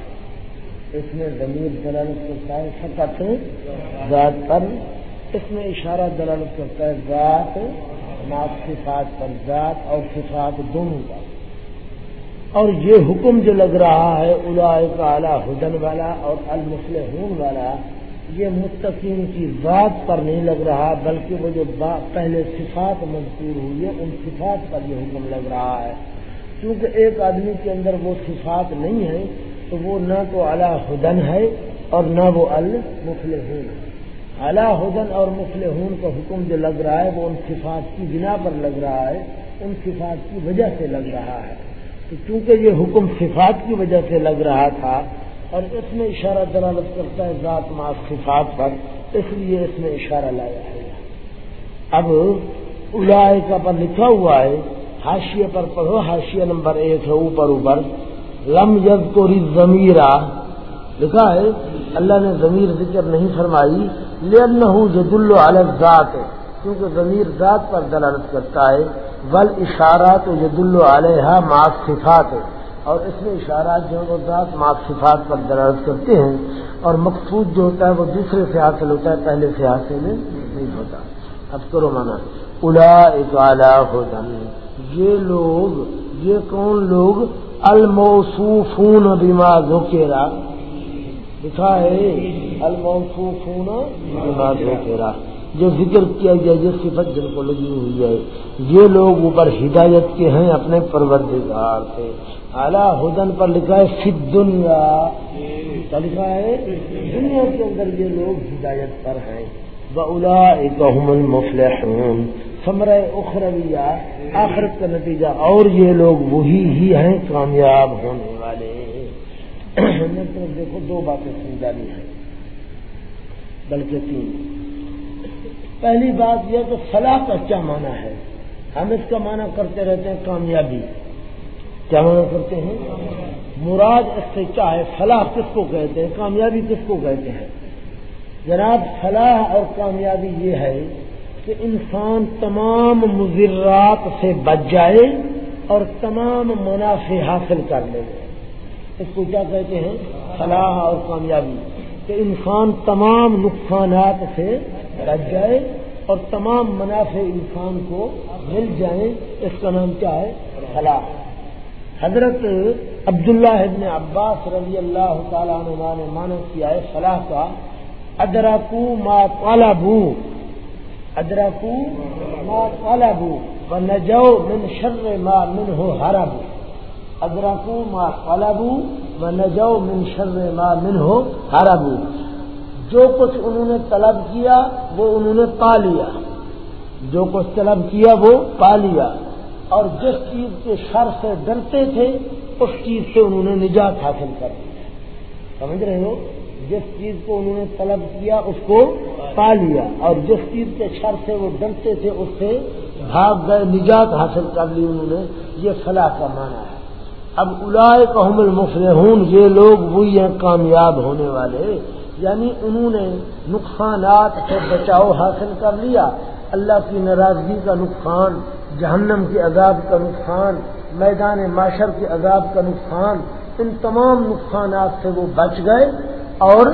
اس میں ضمیر دلالت کرتا ہے فقط ذات پر۔ اس میں اشارہ دلالت کرتا ہے ذات معصفات پر، ذات اور صفات دونوں کا اور یہ حکم جو لگ رہا ہے الا اعلیٰ ہدن والا اور المسلحون والا، یہ مستقیم کی ذات پر نہیں لگ رہا، بلکہ وہ جو پہلے صفات مذکور ہوئی ہے ان صفات پر یہ حکم لگ رہا ہے۔ کیونکہ ایک آدمی کے اندر وہ صفات نہیں ہے تو وہ نہ تو اعلیٰ ہدن ہے اور نہ وہ المفلحون اعلیٰ ہدن اور مفلحون کا حکم جو لگ رہا ہے، وہ ان صفات کی بنا پر لگ رہا ہے، ان صفات کی وجہ سے لگ رہا ہے۔ تو چونکہ یہ حکم صفات کی وجہ سے لگ رہا تھا اور اس میں اشارہ دلالت کرتا ہے ذات ما صفات پر، اس لیے اس میں اشارہ لایا ہے۔ اب الائے کا پر لکھا ہوا ہے، حاشیے پر پڑھو، حاشیہ نمبر ایک ہے اوپر اوپر۔ لم یز کو ضمیرہ لکھا ہے، اللہ نے ضمیر ذکر نہیں فرمائی لن جد اللہ ذات کیونکہ ضمیر ذات پر دلالت کرتا ہے ول اشارات تو جد علیہ ماس صفات، اور اس میں اشارات جو وہ ذات ماس صفات پر دلالت کرتے ہیں، اور مقصود جو ہوتا ہے وہ دوسرے سے حاصل ہوتا ہے، پہلے سے حاصل نہیں ہوتا۔ اب کرو مانا الا اکالا ہوتا یہ لوگ، یہ کون لوگ؟ الموصوفون بما ذکرہ لکھا ہے، الموصوفون بما ذکرہ جو ذکر کیا گیا جس صفت جن کو لگی ہوئی ہے، یہ لوگ اوپر ہدایت کے ہیں اپنے پروردگار سے۔ اعلیٰ ہدن پر لکھا ہے فت دنیا کیا لکھا ہے؟ دنیا کے اندر یہ لوگ ہدایت پر ہیں۔ بلا ایک المفلحون۔ سمر اخرویہ آخرت کا نتیجہ اور یہ لوگ وہی ہی ہیں کامیاب ہونے والے۔ دیکھو، دو باتیں سمجھانی ہیں، بلکہ تین۔ پہلی بات یہ کہ فلاح کا کیا معنی ہے؟ ہم اس کا معنی کرتے رہتے ہیں کامیابی۔ کیا معنی کرتے ہیں؟ مراد اس سے کیا ہے؟ فلاح کس کو کہتے ہیں؟ کامیابی کس کو کہتے ہیں؟ جناب فلاح اور کامیابی یہ ہے کہ انسان تمام مضرات سے بچ جائے اور تمام منافع حاصل کر لے۔ اس کو کیا کہتے ہیں؟ فلاح اور کامیابی۔ کہ انسان تمام نقصانات سے بچ جائے اور تمام منافع انسان کو مل جائیں اس کا نام کیا ہے؟ فلاح حضرت عبداللہ ابن عباس رضی اللہ تعالیٰ عنہ نے مانا کیا ہے فلاح کا، ادراکو ما طالبو ادرکو ما طلبو۔ و نجو من شر ما منه هربو ادرکو ما طلبو و نجو من شر ما منه هربو جو کچھ انہوں نے طلب کیا وہ انہوں نے پا لیا۔ جو کچھ طلب کیا وہ پا لیا۔ اور جس چیز کے شر سے ڈرتے تھے، اس چیز سے انہوں نے نجات حاصل کر لیا سمجھ رہے ہو؟ جس چیز کو انہوں نے طلب کیا، اس کو پا لیا۔ اور جس چیز کے شر سے وہ ڈرتے تھے، اس سے بھاگ گئے، نجات حاصل کر لی انہوں نے۔ یہ فلاح کا معنی ہے۔ اب الائے قحم المفلحون، یہ لوگ وہی ہیں، کامیاب ہونے والے۔ یعنی انہوں نے نقصانات سے بچاؤ حاصل کر لیا۔ اللہ کی ناراضگی کا نقصان، جہنم کے عذاب کا نقصان، میدان معاشر کے عذاب کا نقصان، ان تمام نقصانات سے وہ بچ گئے اور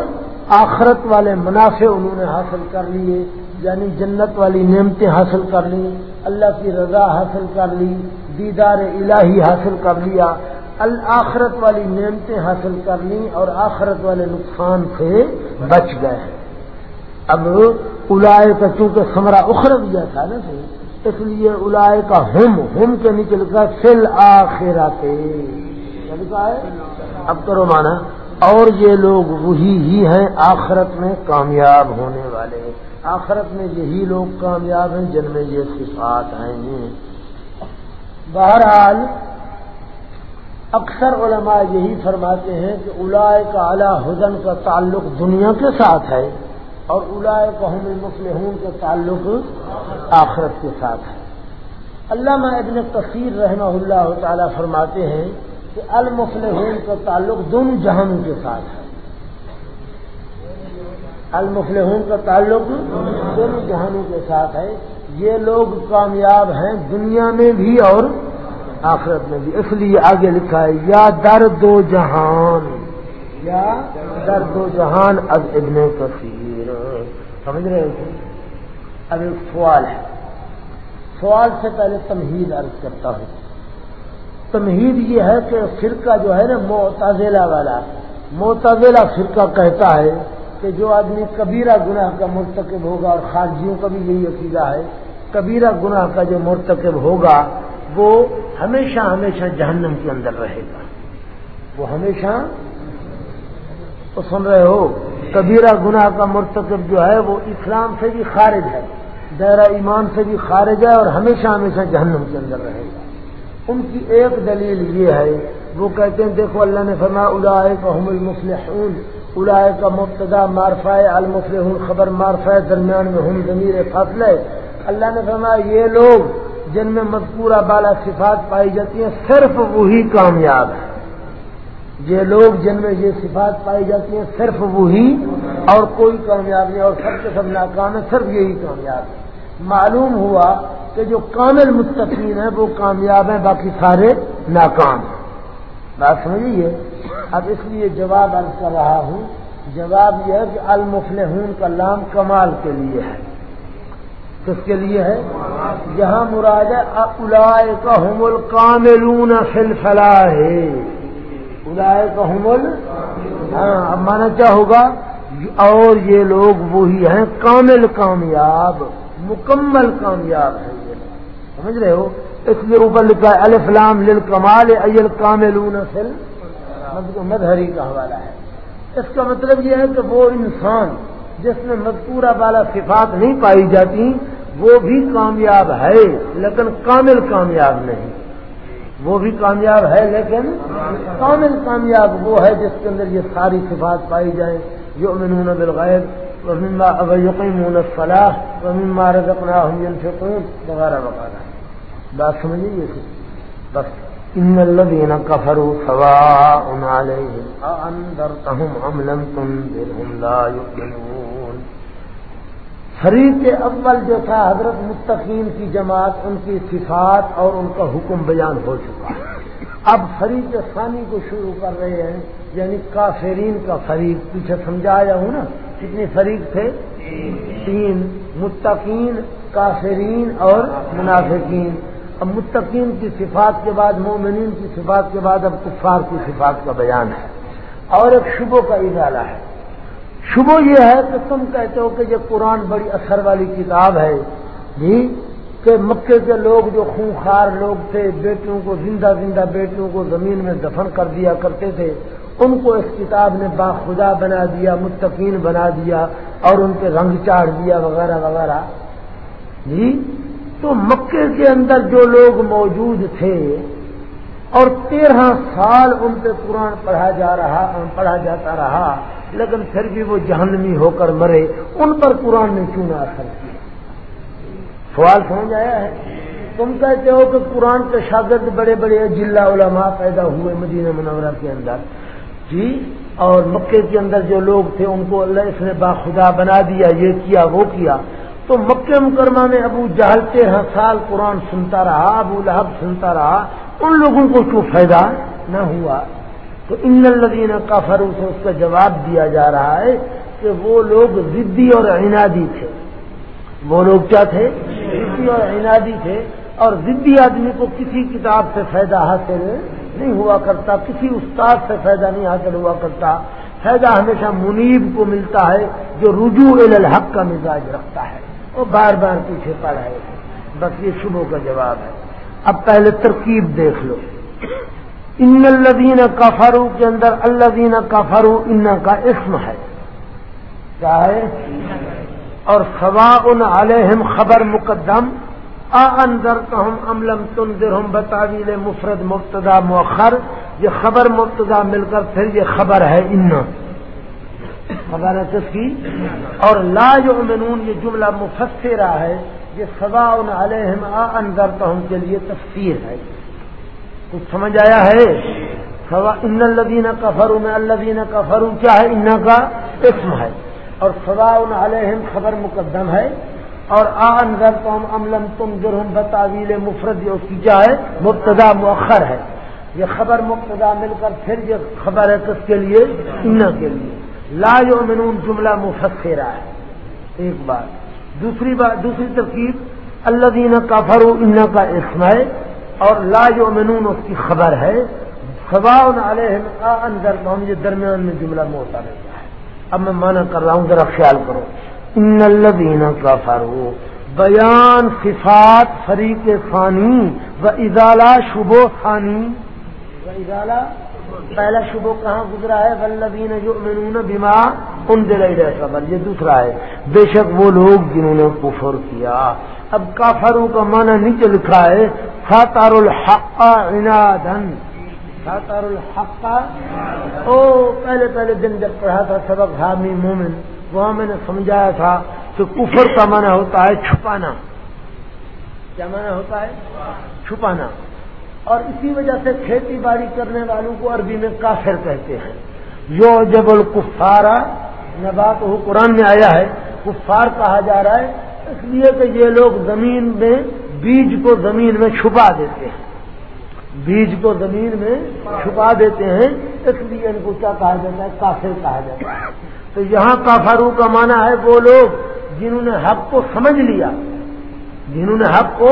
آخرت والے منافع انہوں نے حاصل کر لیے یعنی جنت والی نعمتیں حاصل کر لی اللہ کی رضا حاصل کر لی، دیدار الہی حاصل کر لیا۔ الآخرت والی نعمتیں حاصل کر لی اور آخرت والے نقصان سے بچ گئے اب الائے کا چونکہ سمرا اخرت تھا نا جی، اس لیے الائے کا ہم ہم کے نکل کر فل آخرات اب کرو مانا اور یہ لوگ وہی ہی ہیں آخرت میں کامیاب ہونے والے۔ آخرت میں یہی لوگ کامیاب ہیں جن میں یہ صفات آئیں گے بہرحال اکثر علماء یہی فرماتے ہیں کہ الائے کا اعلی حدن کا تعلق دنیا کے ساتھ ہے اور الائے کا ہم مسلم کا تعلق آخرت کے ساتھ ہے۔ علامہ ابن تصیر رحمہ اللہ تعالی فرماتے ہیں کہ المفلحون کا تعلق دونوں جہانوں کے ساتھ ہے۔ المفلحون کا تعلق دونوں جہانوں کے ساتھ ہے۔ یہ لوگ کامیاب ہیں دنیا میں بھی اور آخرت میں بھی۔ اس لیے آگے لکھا ہے، یا در دو جہان، یا در دو جہان اب ابن کثیر۔ سمجھ رہے ہیں جی؟ اب ایک سوال ہے۔ سوال سے پہلے تمہید عرض کرتا ہوں۔ تمہید یہ ہے کہ فرقہ جو ہے نا، معتزلہ والا، معتزلہ فرقہ کہتا ہے کہ جو آدمی کبیرہ گناہ کا مرتکب ہوگا، اور خارجیوں کا بھی یہی عقیدہ ہے، کبیرہ گناہ کا جو مرتکب ہوگا، وہ ہمیشہ ہمیشہ جہنم کے اندر رہے گا۔ وہ ہمیشہ تو سن رہے ہو، کبیرہ گناہ کا مرتکب جو ہے، وہ اسلام سے بھی خارج ہے، دائرہ ایمان سے بھی خارج ہے اور ہمیشہ ہمیشہ جہنم کے اندر رہے گا۔ ان کی ایک دلیل یہ ہے، وہ کہتے ہیں، دیکھو اللہ نے فرمایا الاائے کا حم المفلحون الاائے کا مبتدا مارفا المفلحون، خبر مارفا درمیان میں ہم ضمیر فصل ہے۔ اللہ نے فرمایا، یہ لوگ جن میں مذکورہ بالا صفات پائی جاتی ہیں، صرف وہی کامیاب ہیں۔ یہ لوگ جن میں یہ صفات پائی جاتی ہیں، صرف وہی اور کوئی کامیاب نہیں، اور سب کے سب ناکام ہے صرف یہی کامیاب ہے معلوم ہوا کہ جو کامل مستقین ہیں، وہ کامیاب ہیں، باقی سارے ناکام ہیں۔ بات سمجھیے؟ اب اس لیے جواب عرض کر رہا ہوں، جواب یہ ہے کہ المفلحون کا لام کمال کے لیے ہے۔ کس کے لیے ہے؟ یہاں مراد ہے الائے کا حمل کاملون فلفلا ہے الائے کا حمل ہاں اب مانا کیا ہوگا؟ اور یہ لوگ وہی ہیں، کامل کامیاب، مکمل کامیاب ہیں یہ۔ سمجھ رہے ہو؟ اس لیے اوپر لکھا ہے الفلام لل کمال ایل کاملون فل مظہری کا حوالہ ہے۔ اس کا مطلب یہ ہے کہ وہ انسان جس میں مذکورہ والا صفات نہیں پائی جاتی وہ بھی کامیاب ہے، لیکن کامل کامیاب نہیں۔ وہ بھی کامیاب ہے، لیکن کامل کامیاب وہ ہے جس کے اندر یہ ساری صفات پائی جائیں۔ جو امنون بالغیر یقین فلاح ومما رزقناهم ينفقون، وغیرہ وغیرہ۔ بات سمجھیے بس۔ ان الذين كفروا سواء عليهم انذرتهم ام لم تنذرهم لا يؤمنون فریق اول جو تھا حضرت متقین کی جماعت، ان کی صفات اور ان کا حکم بیان ہو چکا۔ ہے اب فریق ثانی کو شروع کر رہے ہیں یعنی کافرین کا فریق پیچھے سمجھایا ہوں نا، کتنے فریق تھے؟ تین۔ متقین، کافرین اور منافقین۔ اب متقین کی صفات کے بعد، مومنین کی صفات کے بعد اب کفار کی صفات کا بیان ہے۔ اور ایک شبوں کا اجالا ہے۔ شبو یہ ہے کہ تم کہتے ہو کہ یہ قرآن بڑی اثر والی کتاب ہے۔ جی کہ مکے کے لوگ جو خونخوار لوگ تھے بیٹوں کو زندہ زندہ بیٹوں کو زمین میں دفن کر دیا کرتے تھے، ان کو اس کتاب نے باخدا بنا دیا، متقین بنا دیا، اور ان کے رنگ چاڑ دیا وغیرہ وغیرہ۔ جی تو مکے کے اندر جو لوگ موجود تھے، اور تیرہ سال ان پہ قرآن پڑھا جا رہا، پڑھا جاتا رہا لیکن پھر بھی وہ جہنمی ہو کر مرے، ان پر قرآن نے کیوں نہ اثر کیا؟ سوال سمجھ آیا ہے؟ تم کہتے ہو کہ قرآن کے شاگرد بڑے بڑے جلا علماء پیدا ہوئے مدینہ منورہ کے اندر۔ جی اور مکے کے اندر جو لوگ تھے، ان کو اللہ اس نے باخدا بنا دیا، یہ کیا، وہ کیا۔ تو مکہ مکرمہ میں ابو جہل تیرہ سال قرآن سنتا رہا، ابو لہب سنتا رہا، ان لوگوں کو کیوں فائدہ نہ ہوا؟ تو ان الدین کا فروغ سے اس کا جواب دیا جا رہا ہے کہ وہ لوگ ضدی اور عنادی تھے۔ وہ لوگ کیا تھے؟ ضدی اور عنادی تھے۔ اور ضدی آدمی کو کسی کتاب سے فائدہ حاصل نہیں ہوا کرتا، کسی استاد سے فائدہ نہیں حاصل ہوا کرتا۔ فائدہ ہمیشہ منیب کو ملتا ہے، جو رجوع الحق کا مزاج رکھتا ہے۔ وہ بار بار پیچھے پڑ رہے تھے بس یہ شبوں کا جواب ہے۔ اب پہلے ترکیب دیکھ لو۔ ان الدین کا فرو کے اندر اللہ کا فرو ان کا اسم ہے۔ کیا ہے؟ اور سوا ان علیہم خبر مقدم اندر تو ہم املم تم درہم بتاویل مفرد مبتدا مؤخر، یہ خبر مبتدا مل کر پھر یہ خبر ہے ان۔ خبر ہے کس کی؟ اور لا یؤمنون، یہ جملہ مفسرہ ہے، یہ سوا ان علیہم آ اندر تو ہم کے لیے تفسیر ہے۔ کچھ سمجھ آیا ہے؟ ان الدین کا فرو میں الدین کا فرو کیا ہے ان کا؟ اسم ہے۔ اور سوا ان علیہم، خبر مقدم ہے۔ اور آ اندر تو ہم املم تم جرم بتاویل مفرد اس کی کیا ہے؟ مبتدا، مؤخر ہے۔ یہ خبر مبتدا مل کر پھر یہ خبر ہے کس کے لیے؟ ان کے لیے۔ لا یؤمنون، جملہ مفسرہ ہے۔ ایک بات۔ دوسری بات، دوسری ترکیب اللہ دین کا فرو ان کا اسم ہے۔ اور لا یؤمنون اس کی خبر ہے، سواؤن علیہ اندر، ہم یہ درمیان میں جملہ موتا رہتا ہے۔ اب میں مانا کر رہا ہوں، ذرا خیال کرو۔ ان اللہ کا فرو بیان صفات فریق فانی و ادالہ شبو خانی و ادالہ پہلا شبو کہاں گزرا ہے؟ ولدین جو مینون بیما ان دل خبر یہ دوسرا ہے۔ بے شک وہ لوگ جنہوں نے کفر کیا۔ اب کافروں کا معنی نیچے لکھا ہے۔ خاطر الحق عنادن خاطر الحق او، پہلے پہلے دن جب پڑھا تھا سبق حامی مومن، وہاں میں نے سمجھایا تھا کہ کفر کا معنی ہوتا ہے چھپانا۔ کیا معنی ہوتا ہے؟ چھپانا۔ اور اسی وجہ سے کھیتی باڑی کرنے والوں کو عربی میں کافر کہتے ہیں۔ جو جب الکفارا، نبات ہو قرآن میں آیا ہے۔ کفار کہا جا رہا ہے اس لیے کہ یہ لوگ زمین میں بیج کو زمین میں چھپا دیتے ہیں۔ بیج کو زمین میں چھپا دیتے ہیں، اس لیے ان کو کیا کہا جاتا ہے؟ کافر کہا جاتا ہے۔ تو یہاں کافروں کا مانا ہے وہ لوگ جنہوں نے حق کو سمجھ لیا۔ جنہوں نے حق کو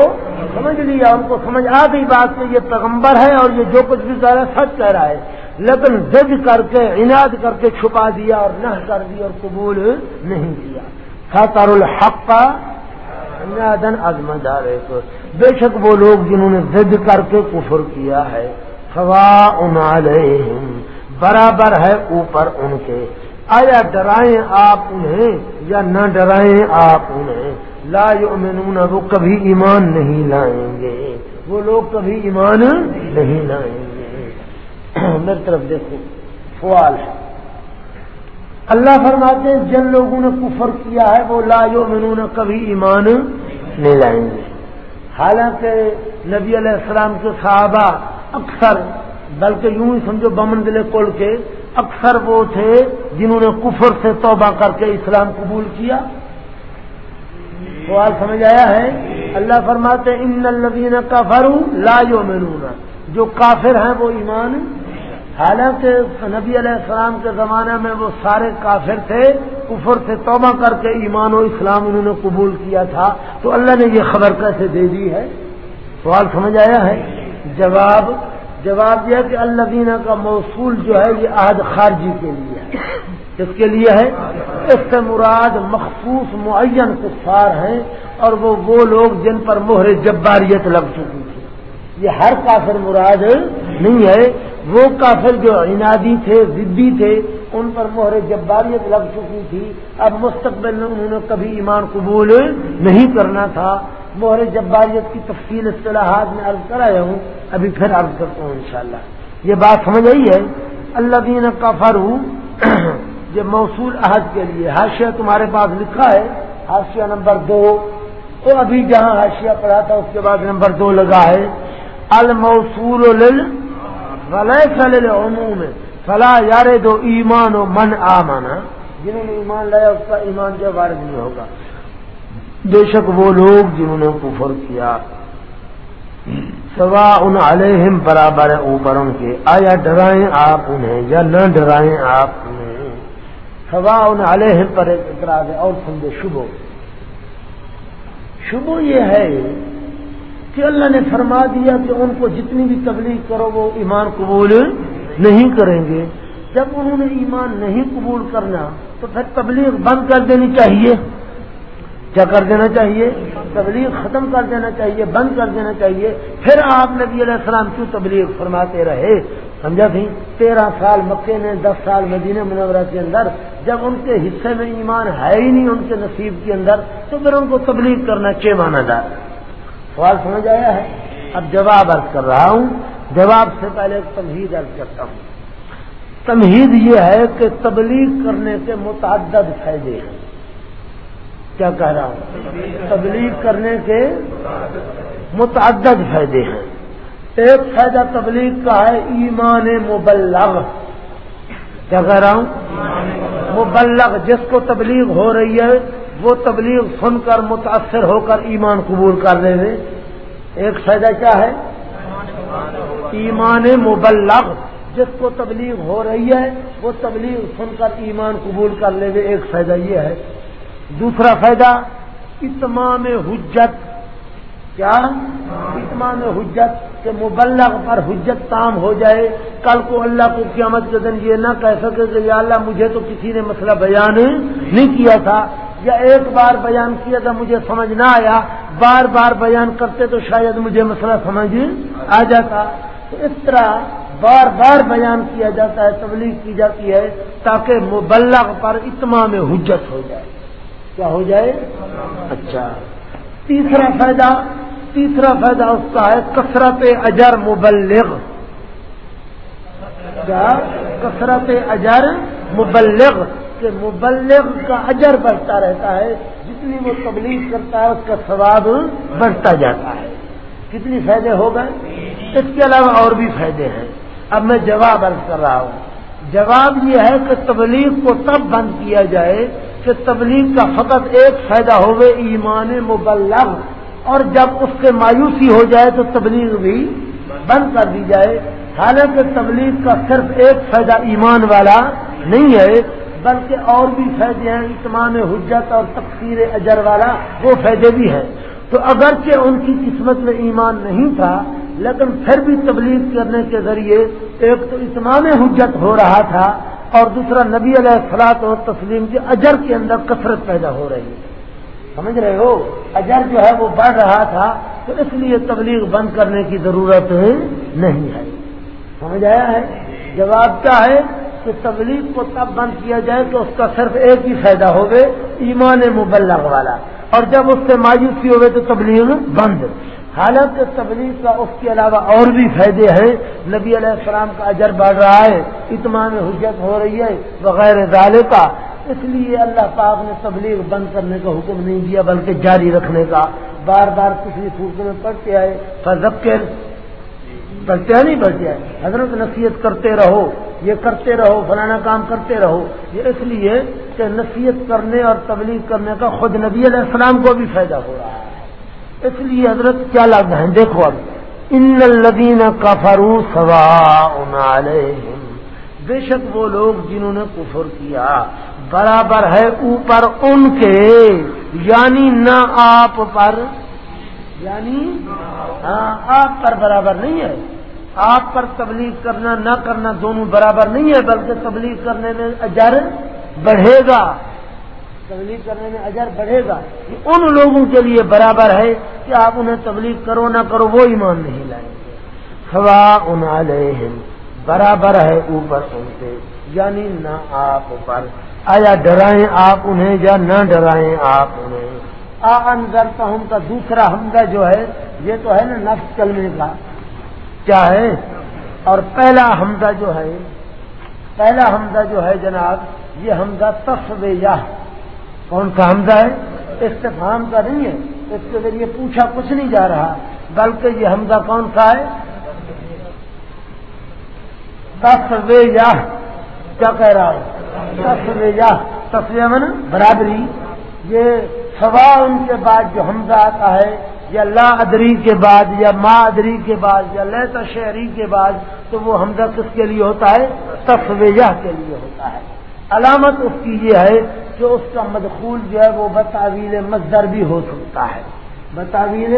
سمجھ لیا، ان کو سمجھ آ گئی بات کہ یہ پیغمبر ہے اور یہ جو کچھ بھی کہہ رہا ہے، سچ کہہ رہا ہے۔ لیکن زد کر کے، عناد کر کے چھپا دیا اور نہ کر دیا اور قبول نہیں کیا۔ خطر الحق کا عنادن عزم دارے بے شک وہ لوگ جنہوں نے زد کر کے کفر کیا ہے خوا ان برابر ہے اوپر ان کے۔ آیا ڈرائیں آپ انہیں یا نہ ڈرائیں آپ انہیں؟ لا یؤمنون، وہ کبھی ایمان نہیں لائیں گے۔ وہ لوگ کبھی ایمان نہیں لائیں گے۔ میری طرف دیکھو سوال ہے۔ اللہ فرماتے ہیں، جن لوگوں نے کفر کیا ہے، وہ لا یؤمنون کبھی ایمان نہیں لائیں گے۔ حالانکہ نبی علیہ السلام کے صحابہ اکثر، بلکہ یوں ہی سمجھو بمنزل کل کے، اکثر وہ تھے جنہوں نے کفر سے توبہ کر کے اسلام قبول کیا۔ سوال سمجھ آیا ہے؟ اللہ فرماتے ان الدین کا فرو لا جو کافر ہیں، وہ ایمان حالانکہ نبی علیہ السلام کے زمانے میں وہ سارے کافر تھے، کفر سے توبہ کر کے ایمان و اسلام انہوں نے قبول کیا تھا۔ تو اللہ نے یہ خبر کیسے دے دی ہے؟ سوال سمجھ آیا ہے؟ جواب جواب یہ کہ اللہ دینا کا موصول جو ہے یہ عہد خارجی کے لیے ہے۔ کس کے لیے ہے؟ اس سے مراد مخصوص معین کفار ہیں اور وہ وہ لوگ جن پر مہر جباریت لگ چکی تھی۔ یہ ہر کافر مراد نہیں ہے۔ وہ کافر جو عنادی تھے ضدی تھے، ان پر مہر جباریت لگ چکی تھی۔ اب مستقبل میں انہوں نے کبھی ایمان قبول نہیں کرنا تھا۔ مہر جباریت کی تفصیل اصطلاحات میں عرض کرایا ہوں، ابھی پھر عرض کرتا ہوں انشاءاللہ۔ یہ بات سمجھ آئی ہے؟ اللہ دین کافر ہوں یہ موصول عہد کے لیے۔ حاشیہ تمہارے پاس لکھا ہے، حاشیہ نمبر دو۔ تو ابھی جہاں حاشیہ پڑھا تھا، اس کے بعد نمبر دو لگا ہے۔ الموصول عموم فلاح یار دو ایمان و من آمانا جنہوں نے ایمان لایا اس کا ایمان جو وارد نہیں ہوگا۔ بے شک وہ لوگ جنہوں نے کفر کیا۔ سوا ان علیہم برابر اوپر ان کے۔ آیا ڈرائیں آپ انہیں یا نہ ڈرائیں آپ انہیں؟ سوا ان علیہ پر ایک اعتراض ہے اور سمجھے شبو شبو یہ ہے کہ اللہ نے فرما دیا کہ ان کو جتنی بھی تبلیغ کرو وہ ایمان قبول نہیں کریں گے۔ جب انہوں نے ایمان نہیں قبول کرنا تو پھر تبلیغ بند کر دینی چاہیے۔ کیا کر دینا چاہیے؟ تبلیغ ختم کر دینا چاہیے، بند کر دینا چاہیے۔ پھر آپ نبی علیہ السلام کیوں تبلیغ فرماتے رہے؟ سمجھا تھی؟ تیرہ سال مکے میں، دس سال مدینہ منورہ کے اندر، جب ان کے حصے میں ایمان ہے ہی نہیں ان کے نصیب کے اندر، تو پھر ان کو تبلیغ کرنا چھ مانا دار سوال سمجھ آیا ہے؟ اب جواب عرض کر رہا ہوں۔ جواب سے پہلے تمہید عرض کرتا ہوں۔ تمہید یہ ہے کہ تبلیغ کرنے کے متعدد فائدے ہیں۔ کیا کہہ رہا ہوں؟ تبلیغ کرنے کے متعدد فائدے ہیں۔ ایک فائدہ تبلیغ کا ہے ایمان مبلغ۔ کیا کہہ رہا ہوں؟ مبلغ جس کو تبلیغ ہو رہی ہے وہ تبلیغ سن کر متاثر ہو کر ایمان قبول کر لے گے ایک فائدہ کیا ہے؟ ایمان مبلغ۔ جس کو تبلیغ ہو رہی ہے، وہ تبلیغ سن کر ایمان قبول کر لے گے ایک فائدہ یہ ہے۔ دوسرا فائدہ، اتمام حجت۔ کیا؟ اتمام حجت کہ مبلغ پر حجت تام ہو جائے۔ کل کو اللہ کو قیامت کے دن یہ نہ کہہ سکے کہ یا اللہ مجھے تو کسی نے مسئلہ بیان نہیں کیا تھا۔ یا ایک بار بیان کیا تھا، مجھے سمجھ نہ آیا، بار بار بیان کرتے تو شاید مجھے مسئلہ سمجھ آ جاتا۔ تو اس طرح بار بار بیان کیا جاتا ہے، تبلیغ کی جاتی ہے تاکہ مبلغ پر اتمام حجت ہو جائے۔ کیا ہو جائے؟ اچھا۔ تیسرا فائدہ تیسرا فائدہ اس کا ہے، کثرت اجر مبلغ۔ کیا؟ کثرت اجر مبلغ۔ کہ مبلغ کا اجر بڑھتا رہتا ہے، جتنی وہ تبلیغ کرتا ہے، اس کا ثواب بڑھتا جاتا ہے۔ کتنی فائدے ہو گئے؟ اس کے علاوہ اور بھی فائدے ہیں۔ اب میں جواب عرض کر رہا ہوں۔ جواب یہ ہے کہ تبلیغ کو تب بند کیا جائے کہ تبلیغ کا فقط ایک فائدہ ہوئے، ایمان مبلغ۔ اور جب اس سے مایوسی ہو جائے تو تبلیغ بھی بند کر دی جائے۔ حالانکہ تبلیغ کا صرف ایک فائدہ ایمان والا نہیں ہے بلکہ اور بھی فائدے ہیں اتمان حجت اور تقسیر اجر والا وہ فائدے بھی ہیں۔ تو اگرچہ ان کی قسمت میں ایمان نہیں تھا، لیکن پھر بھی تبلیغ کرنے کے ذریعے ایک تو اتمام حجت ہو رہا تھا اور دوسرا نبی علیہ السلاط اور تسلیم کے اجر کے اندر کثرت پیدا ہو رہی ہے۔ سمجھ رہے ہو؟ اجر جو ہے وہ بڑھ رہا تھا، تو اس لیے تبلیغ بند کرنے کی ضرورت نہیں ہے۔ سمجھ آیا ہے؟ جواب کیا ہے؟ کہ تبلیغ کو تب بند کیا جائے کہ اس کا صرف ایک ہی فائدہ ہوگے، ایمان مبلغ والا۔ اور جب اس سے مایوسی ہوئے تو تبلیغ بند۔ حالانکہ تبلیغ کا اس کے علاوہ اور بھی فائدے ہیں۔ نبی علیہ السلام کا اجر بڑھ رہا ہے، اتمام حجت ہو رہی ہے بغیر ڈالے کا اس لیے اللہ پاک نے تبلیغ بند کرنے کا حکم نہیں دیا، بلکہ جاری رکھنے کا۔ بار بار پچھلی صورتوں میں پڑھتے آئے فضبر بڑھتے ہیں، نہیں بڑھتے آئے حضرت نصیحت کرتے رہو، یہ کرتے رہو، فلانا کام کرتے رہو۔ یہ اس لیے کہ نصیحت کرنے اور تبلیغ کرنے کا خود نبی علیہ السلام کو بھی فائدہ ہو رہا ہے۔ اس لیے حضرت کیا لگ ہیں؟ دیکھو اب۔ ان الدین کا فروغ بے شک وہ لوگ جنہوں نے کفر کیا، برابر ہے اوپر ان کے یعنی نہ آپ پر۔ یعنی ہاں آپ پر برابر نہیں ہے۔ آپ پر تبلیغ کرنا، نہ کرنا دونوں برابر نہیں ہے، بلکہ تبلیغ کرنے میں اجر بڑھے گا۔ تبلیغ کرنے میں اجر بڑھے گا۔ یہ ان لوگوں کے لیے برابر ہے کہ آپ انہیں تبلیغ کرو، نہ کرو، وہ ایمان نہیں لائیں گے۔ ہوا ان برابر ہے اوپر ان سے یعنی نہ آپ پر۔ آیا ڈرائیں آپ انہیں یا نہ ڈرائیں آپ انہیں؟ آ انگرتا کا دوسرا حمزہ جو ہے، یہ تو ہے نا نفس چلنے کا۔ کیا ہے؟ اور پہلا حمزہ جو ہے، پہلا حمزہ جو ہے جناب، یہ حمزہ تصویہ کون سا حمزہ ہے؟ استفام کا نہیں ہے، اس کے ذریعے پوچھا کچھ نہیں جا رہا۔ بلکہ یہ حمزہ کون سا ہے؟ تصوے یا کیا کہہ رہا ہوں؟ تصوے یا تصویر من برابری یہ سوا ان کے بعد جو حمزہ آتا ہے، یا لا ادری کے بعد، یا ما ادری کے بعد، یا لتا شہری کے بعد، تو وہ حمزہ کس کے لیے ہوتا ہے؟ تصویہ کے لیے ہوتا ہے۔ علامت اس کی یہ ہے کہ اس کا مدخول جو ہے، وہ بتاویل مزدر بھی ہو سکتا ہے۔ بتاویل؟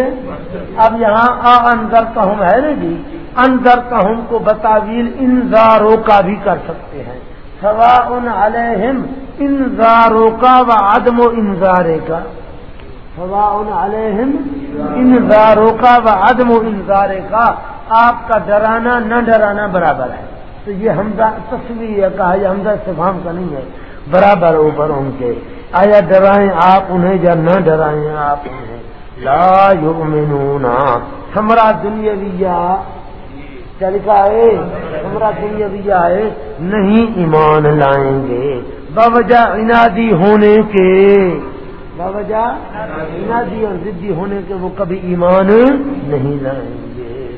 اب یہاں آ اندر کا ہم ہے نا جی؟ اندر کا ہم کو بتاویل انزاروں کا بھی کر سکتے ہیں۔ سوا ان علیہم انزاروں کا و عدم و انزارے کا۔ سوا ان علیہم انزاروں کا و عدم و انزارے کا۔ آپ کا ڈرانا، نہ ڈرانا برابر ہے۔ تو یہ حمزہ تصویر کہا یہ حمزہ استفام کا نہیں ہے۔ برابر اوپر ان کے۔ آیا ڈرائیں آپ انہیں یا نہ ڈرائیں آپ انہیں؟ لا یؤمنون۔ ہمارا دنیا چلکا ہے ہمارا دنیا ہے۔ نہیں ایمان لائیں گے۔ باوجہ انادی ہونے کے باوجہ انادی اور ضدی ہونے کے وہ کبھی ایمان نہیں لائیں گے۔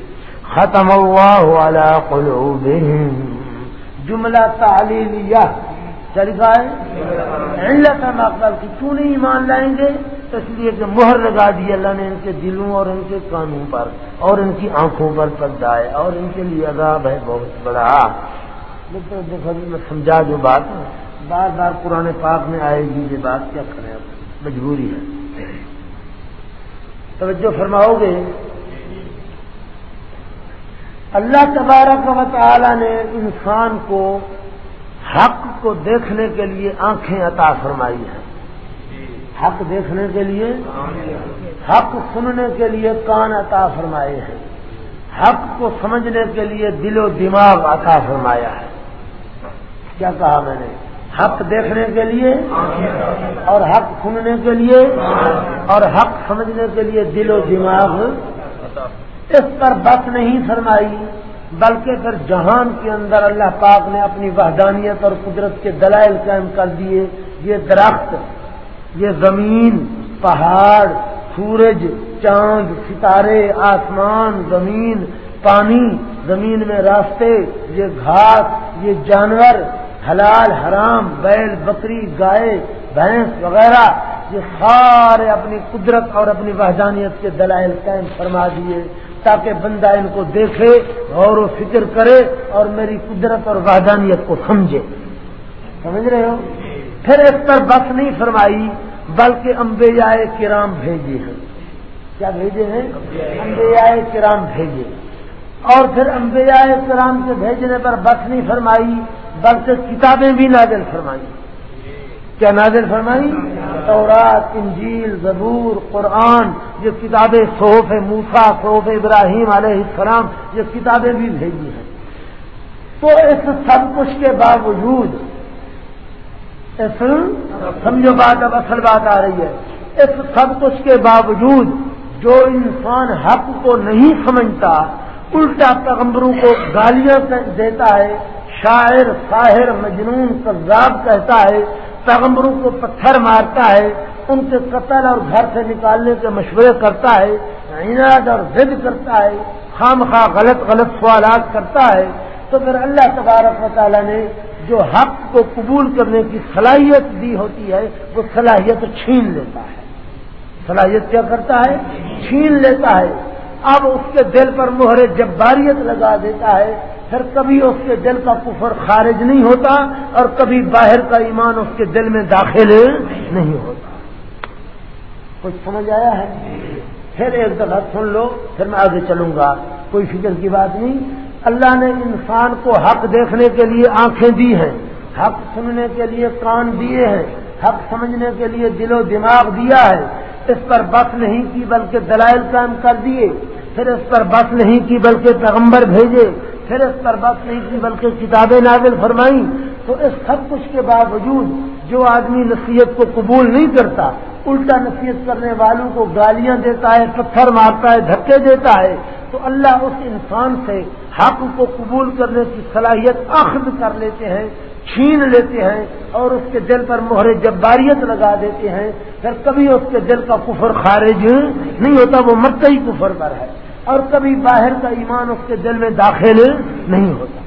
ختم اللہ على قلوبهم جملہ تعلیمیہ چل گئے۔ مقبل کی کیوں نہیں مان لائیں گے۔ اس لیے کہ مہر لگا دی اللہ نے ان کے دلوں اور ان کے کانوں پر اور ان کی آنکھوں پر پردہ ہے اور ان کے لیے عذاب ہے بہت بڑا۔ جی، میں سمجھا جو بات بار بار پرانے پاک میں آئے گی یہ بات کیا کریں مجبوری ہے۔ توجہ فرماؤ گے؟ اللہ تبارک و تعالی نے انسان کو حق کو دیکھنے کے لیے آنکھیں عطا فرمائی ہیں۔ حق دیکھنے کے لیے، حق سننے کے لیے کان عطا فرمائے ہیں۔ حق کو سمجھنے کے لیے دل و دماغ عطا فرمایا ہے۔ کیا کہا میں نے؟ حق دیکھنے کے لیے اور حق سننے کے لیے اور حق سمجھنے کے لیے دل و دماغ اس پر بس نہیں فرمائی، بلکہ پھر جہان کے اندر اللہ پاک نے اپنی وحدانیت اور قدرت کے دلائل قائم کر دیے۔ یہ درخت، یہ زمین، پہاڑ، سورج، چاند، ستارے، آسمان، زمین، پانی، زمین میں راستے، یہ گھاس، یہ جانور حلال، حرام، بیل، بکری، گائے، بھینس وغیرہ، یہ سارے اپنی قدرت اور اپنی وحدانیت کے دلائل قائم فرما دیے تاکہ بندہ ان کو دیکھے غور و فکر کرے اور میری قدرت اور وحدانیت کو سمجھے۔ سمجھ رہے ہو؟ پھر اس پر بس نہیں فرمائی، بلکہ امبیا کرام بھیجے ہیں۔ کیا بھیجے ہیں؟ امبیا کرام بھیجے۔ اور پھر انبیاء کرام کے بھیجنے پر بس نہیں فرمائی بلکہ کتابیں بھی نازل فرمائی۔ کیا نازل فرمائی؟ تورات، انجیل، زبور، قرآن، یہ کتابیں صوف موسا صوف ابراہیم علیہ السلام، یہ کتابیں بھی بھیجی ہیں۔ تو اس سب کچھ کے باوجود سمجھو بات، اب اصل بات آ رہی ہے۔ اس سب کچھ کے باوجود، جو انسان حق کو نہیں سمجھتا الٹا پیغمبروں کو گالیاں دیتا ہے، شاعر، ساحر، مجنون، کذاب کہتا ہے، پیغمبروں کو پتھر مارتا ہے، ان کے قتل اور گھر سے نکالنے کے مشورے کرتا ہے، عناد اور ضد کرتا ہے، خام خواہ غلط غلط سوالات کرتا ہے۔ تو پھر اللہ تبارک و تعالیٰ نے جو حق کو قبول کرنے کی صلاحیت دی ہوتی ہے، وہ صلاحیت چھین لیتا ہے۔ صلاحیت کیا کرتا ہے؟ چھین لیتا ہے۔ اب اس کے دل پر مہر جباریت لگا دیتا ہے، پھر کبھی اس کے دل کا کفر خارج نہیں ہوتا اور کبھی باہر کا ایمان اس کے دل میں داخل نہیں ہوتا۔ کچھ سمجھ آیا ہے؟ پھر ایک دفعہ سن لو، پھر میں آگے چلوں گا، کوئی فکر کی بات نہیں۔ اللہ نے انسان کو حق دیکھنے کے لیے آنکھیں دی ہیں، حق سننے کے لیے کان دیے ہیں، حق سمجھنے کے لیے دل و دماغ دیا ہے۔ اس پر بس نہیں کی بلکہ دلائل قائم کر دیے، پھر اس پر بس نہیں کی بلکہ پیغمبر بھیجے، پھر اس پر بات نہیں کی بلکہ کتابیں نازل فرمائی تو اس سب کچھ کے باوجود جو آدمی نصیحت کو قبول نہیں کرتا، الٹا نصیحت کرنے والوں کو گالیاں دیتا ہے، پتھر مارتا ہے، دھکے دیتا ہے، تو اللہ اس انسان سے حق کو قبول کرنے کی صلاحیت اخذ کر لیتے ہیں۔ چھین لیتے ہیں اور اس کے دل پر مہر جباریت لگا دیتے ہیں۔ پھر کبھی اس کے دل کا کفر خارج نہیں ہوتا، وہ مرکئی کفر پر ہے۔ اور کبھی باہر کا ایمان اس کے دل میں داخل نہیں ہوتا۔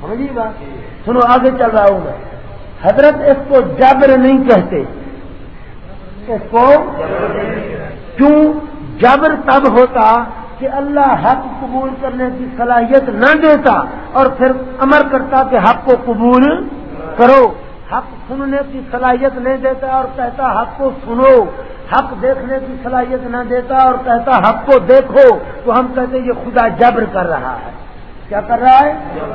سمجھیے بات؟ سنو، آگے چل رہا ہوں میں۔ حضرت اس کو جبر نہیں کہتے۔ اس کو کیوں؟ جبر تب ہوتا کہ اللہ حق قبول کرنے کی صلاحیت نہ دیتا اور پھر امر کرتا کہ حق کو قبول کرو حق سننے کی صلاحیت نہیں دیتا اور کہتا حق کو سنو حق دیکھنے کی صلاحیت نہ دیتا اور کہتا حق کو دیکھو تو ہم کہتے یہ خدا جبر کر رہا ہے کیا کر رہا ہے؟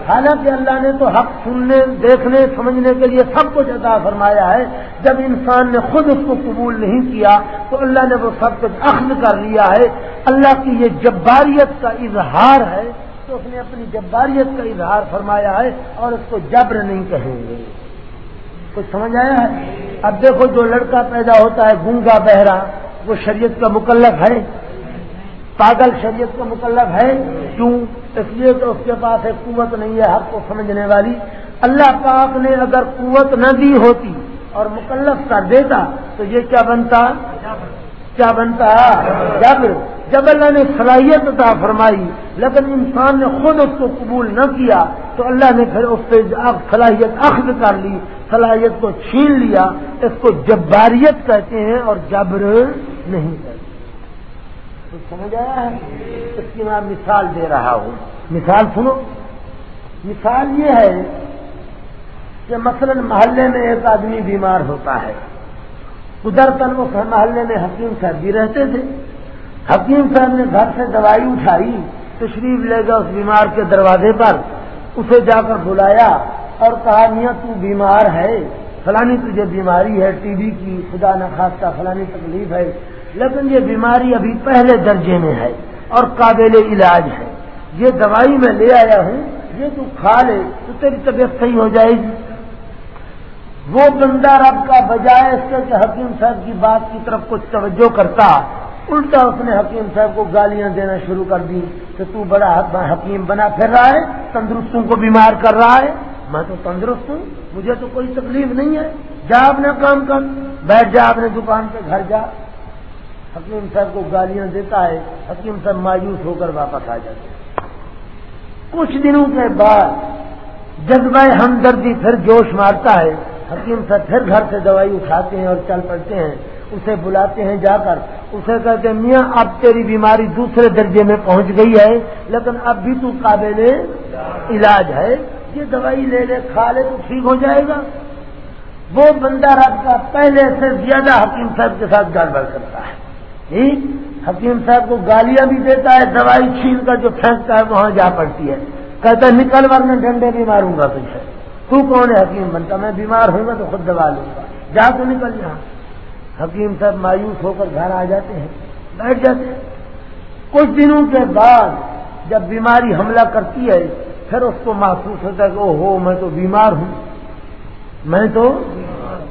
حالانکہ اللہ نے تو حق سننے، دیکھنے، سمجھنے کے لیے سب کچھ عطا فرمایا ہے۔ جب انسان نے خود اس کو قبول نہیں کیا تو اللہ نے وہ سب کچھ اخذ کر لیا ہے۔ اللہ کی یہ جباریت کا اظہار ہے۔ تو اس نے اپنی جباریت کا اظہار فرمایا ہے اور اس کو جبر نہیں کہیں گے۔ کچھ سمجھ آیا ہے؟ اب دیکھو جو لڑکا پیدا ہوتا ہے گنگا بہرا، وہ شریعت کا مکلف ہے؟ پاگل شریعت کا مکلف ہے؟ کیوں؟ اس لیے تو اس کے پاس ایک قوت نہیں ہے، حق کو سمجھنے والی۔ اللہ پاک نے اگر قوت نہ دی ہوتی اور مکلف کر دیتا تو یہ کیا بنتا؟ کیا بنتا؟ جب جب اللہ نے صلاحیت عطا فرمائی، لیکن انسان نے خود اس کو قبول نہ کیا، تو اللہ نے پھر اس پہ صلاحیت اخذ کر لی، صلاحیت کو چھین لیا، اس کو جباریت کہتے ہیں اور جبر نہیں کہتے۔ سمجھ آیا ہے؟ اس کی میں مثال دے رہا ہوں۔ مثال سنو۔ مثال یہ ہے کہ مثلا محلے میں ایک آدمی بیمار ہوتا ہے۔ ادھر تن اس محلے میں حکیم صاحب بھی رہتے تھے۔ حکیم صاحب نے گھر سے دوائی اٹھائی، تشریف لے گا اس بیمار کے دروازے پر، اسے جا کر بلایا اور کہا، میاں، تو بیمار ہے، فلانی تجھے بیماری ہے، ٹی بی کی، خدا نخواستہ فلانی تکلیف ہے، لیکن یہ بیماری ابھی پہلے درجے میں ہے اور قابل علاج ہے۔ یہ دوائی میں لے آیا ہوں، یہ تو کھا لے، تو تیری طبیعت صحیح ہو جائے گی۔ وہ بندہ رب کا بجائے اس کے کہ حکیم صاحب کی بات کی طرف کچھ توجہ کرتا الٹا اس نے حکیم صاحب کو گالیاں دینا شروع کر دی کہ تو بڑا حکیم بنا پھر رہا ہے، تندرستوں کو بیمار کر رہا ہے۔ میں تو تندرست ہوں، مجھے تو کوئی تکلیف نہیں ہے۔ جا اپنا کام کر۔ بیٹھ جا اپنے دکان پہ، گھر جا۔ حکیم صاحب کو گالیاں دیتا ہے، حکیم صاحب مایوس ہو کر واپس آ جاتے ہیں۔ کچھ دنوں کے بعد جذبہ ہمدردی پھر جوش مارتا ہے۔ حکیم صاحب پھر گھر سے دوائی اٹھاتے ہیں اور چل پڑتے ہیں۔ اسے بلاتے ہیں جا کر۔ اسے کہتے ہیں، میاں، اب تیری بیماری دوسرے درجے میں پہنچ گئی ہے، لیکن اب بھی تو قابل علاج ہے۔ یہ دوائی لے لے، کھا لے، تو ٹھیک ہو جائے گا۔ وہ بندہ رات کا پہلے سے زیادہ حکیم صاحب کے ساتھ گڑبڑ کرتا ہے۔ ٹھیک حکیم صاحب کو گالیاں بھی دیتا ہے، دوائی چھین کر جو پھینکتا ہے، وہاں جا پڑتی ہے۔ کہتا ہے، نکل، ورنہ ڈنڈے بھی ماروں گا تجھے۔ تو کون ہے حکیم بنتا؟ میں بیمار ہوں گا تو خود دوا لوں گا۔ جا تو نکل یہاں۔ حکیم صاحب مایوس ہو کر گھر آ جاتے ہیں، بیٹھ جاتے ہیں۔ کچھ دنوں کے بعد جب بیماری حملہ کرتی ہے، پھر اس کو محسوس ہوتا ہے کہ او ہو میں تو بیمار ہوں۔ میں تو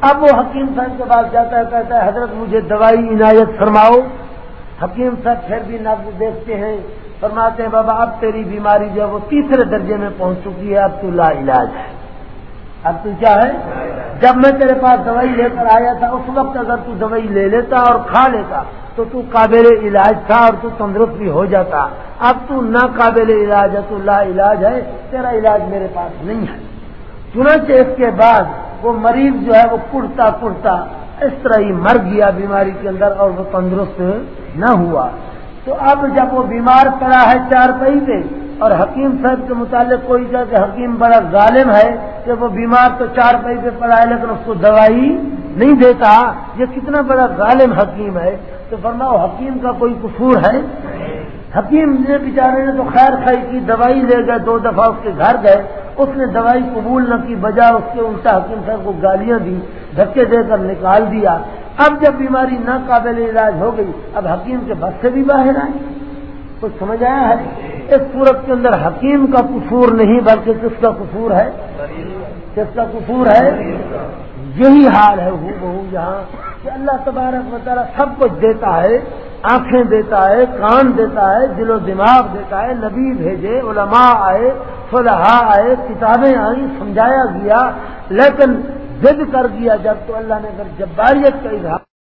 اب وہ حکیم صاحب کے پاس جاتا ہے، کہتا ہے، حضرت، مجھے دوائی عنایت فرماؤ۔ حکیم صاحب پھر بھی نبز دیکھتے ہیں، فرماتے ہیں، بابا، اب تیری بیماری جو ہے وہ تیسرے درجے میں پہنچ چکی ہے، اب تو لا علاج ہے۔ اب تو کیا ہے؟ جب میں تیرے پاس دوائی لے کر آیا تھا، اس وقت اگر تو دوائی لے لیتا اور کھا لیتا، تو تو قابل علاج تھا اور تو تندرست بھی ہو جاتا۔ اب تو نہ قابل علاج ہے، تو لا علاج ہے، تیرا علاج میرے پاس نہیں ہے۔ چنانچہ اس کے بعد وہ مریض جو ہے، وہ پڑتا پڑتا اس طرح ہی مر گیا بیماری کے اندر اور وہ تندرست نہ ہوا۔ تو اب جب وہ بیمار پڑا ہے چار پہی پہ اور حکیم صاحب کے متعلق کوئی کہ حکیم بڑا ظالم ہے کہ وہ بیمار تو چار پیسے پڑا ہے لیکن اس کو دوائی نہیں دیتا، یہ کتنا بڑا ظالم حکیم ہے؟ تو فرماؤ، حکیم کا کوئی قصور ہے؟ حکیم نے بیچارے نے تو خیر خائی کی، دوائی لے گئے، دو دفعہ اس کے گھر گئے، اس نے دوائی قبول نہ کی، بجائے اس کے الٹا حکیم صاحب کو گالیاں دی، دھکے دے کر نکال دیا۔ اب جب بیماری ناقابل علاج ہو گئی، اب حکیم کے بس سے بھی باہر آئے۔ کچھ سمجھ آیا ہے؟ اس صورت کے اندر حکیم کا قصور نہیں بلکہ کس کا قصور ہے؟ کس کا قصور ہے؟ یہی حال ہے، ہو بہو یہاں کہ اللہ تبارک تعالیٰ سب کچھ دیتا ہے، آنکھیں دیتا ہے، کان دیتا ہے، دل و دماغ دیتا ہے، نبی بھیجے، علماء آئے فلاح آئے، کتابیں آئیں، سمجھایا گیا، لیکن ضد کر دیا جب تو اللہ نے اگر جباریت کا اظہار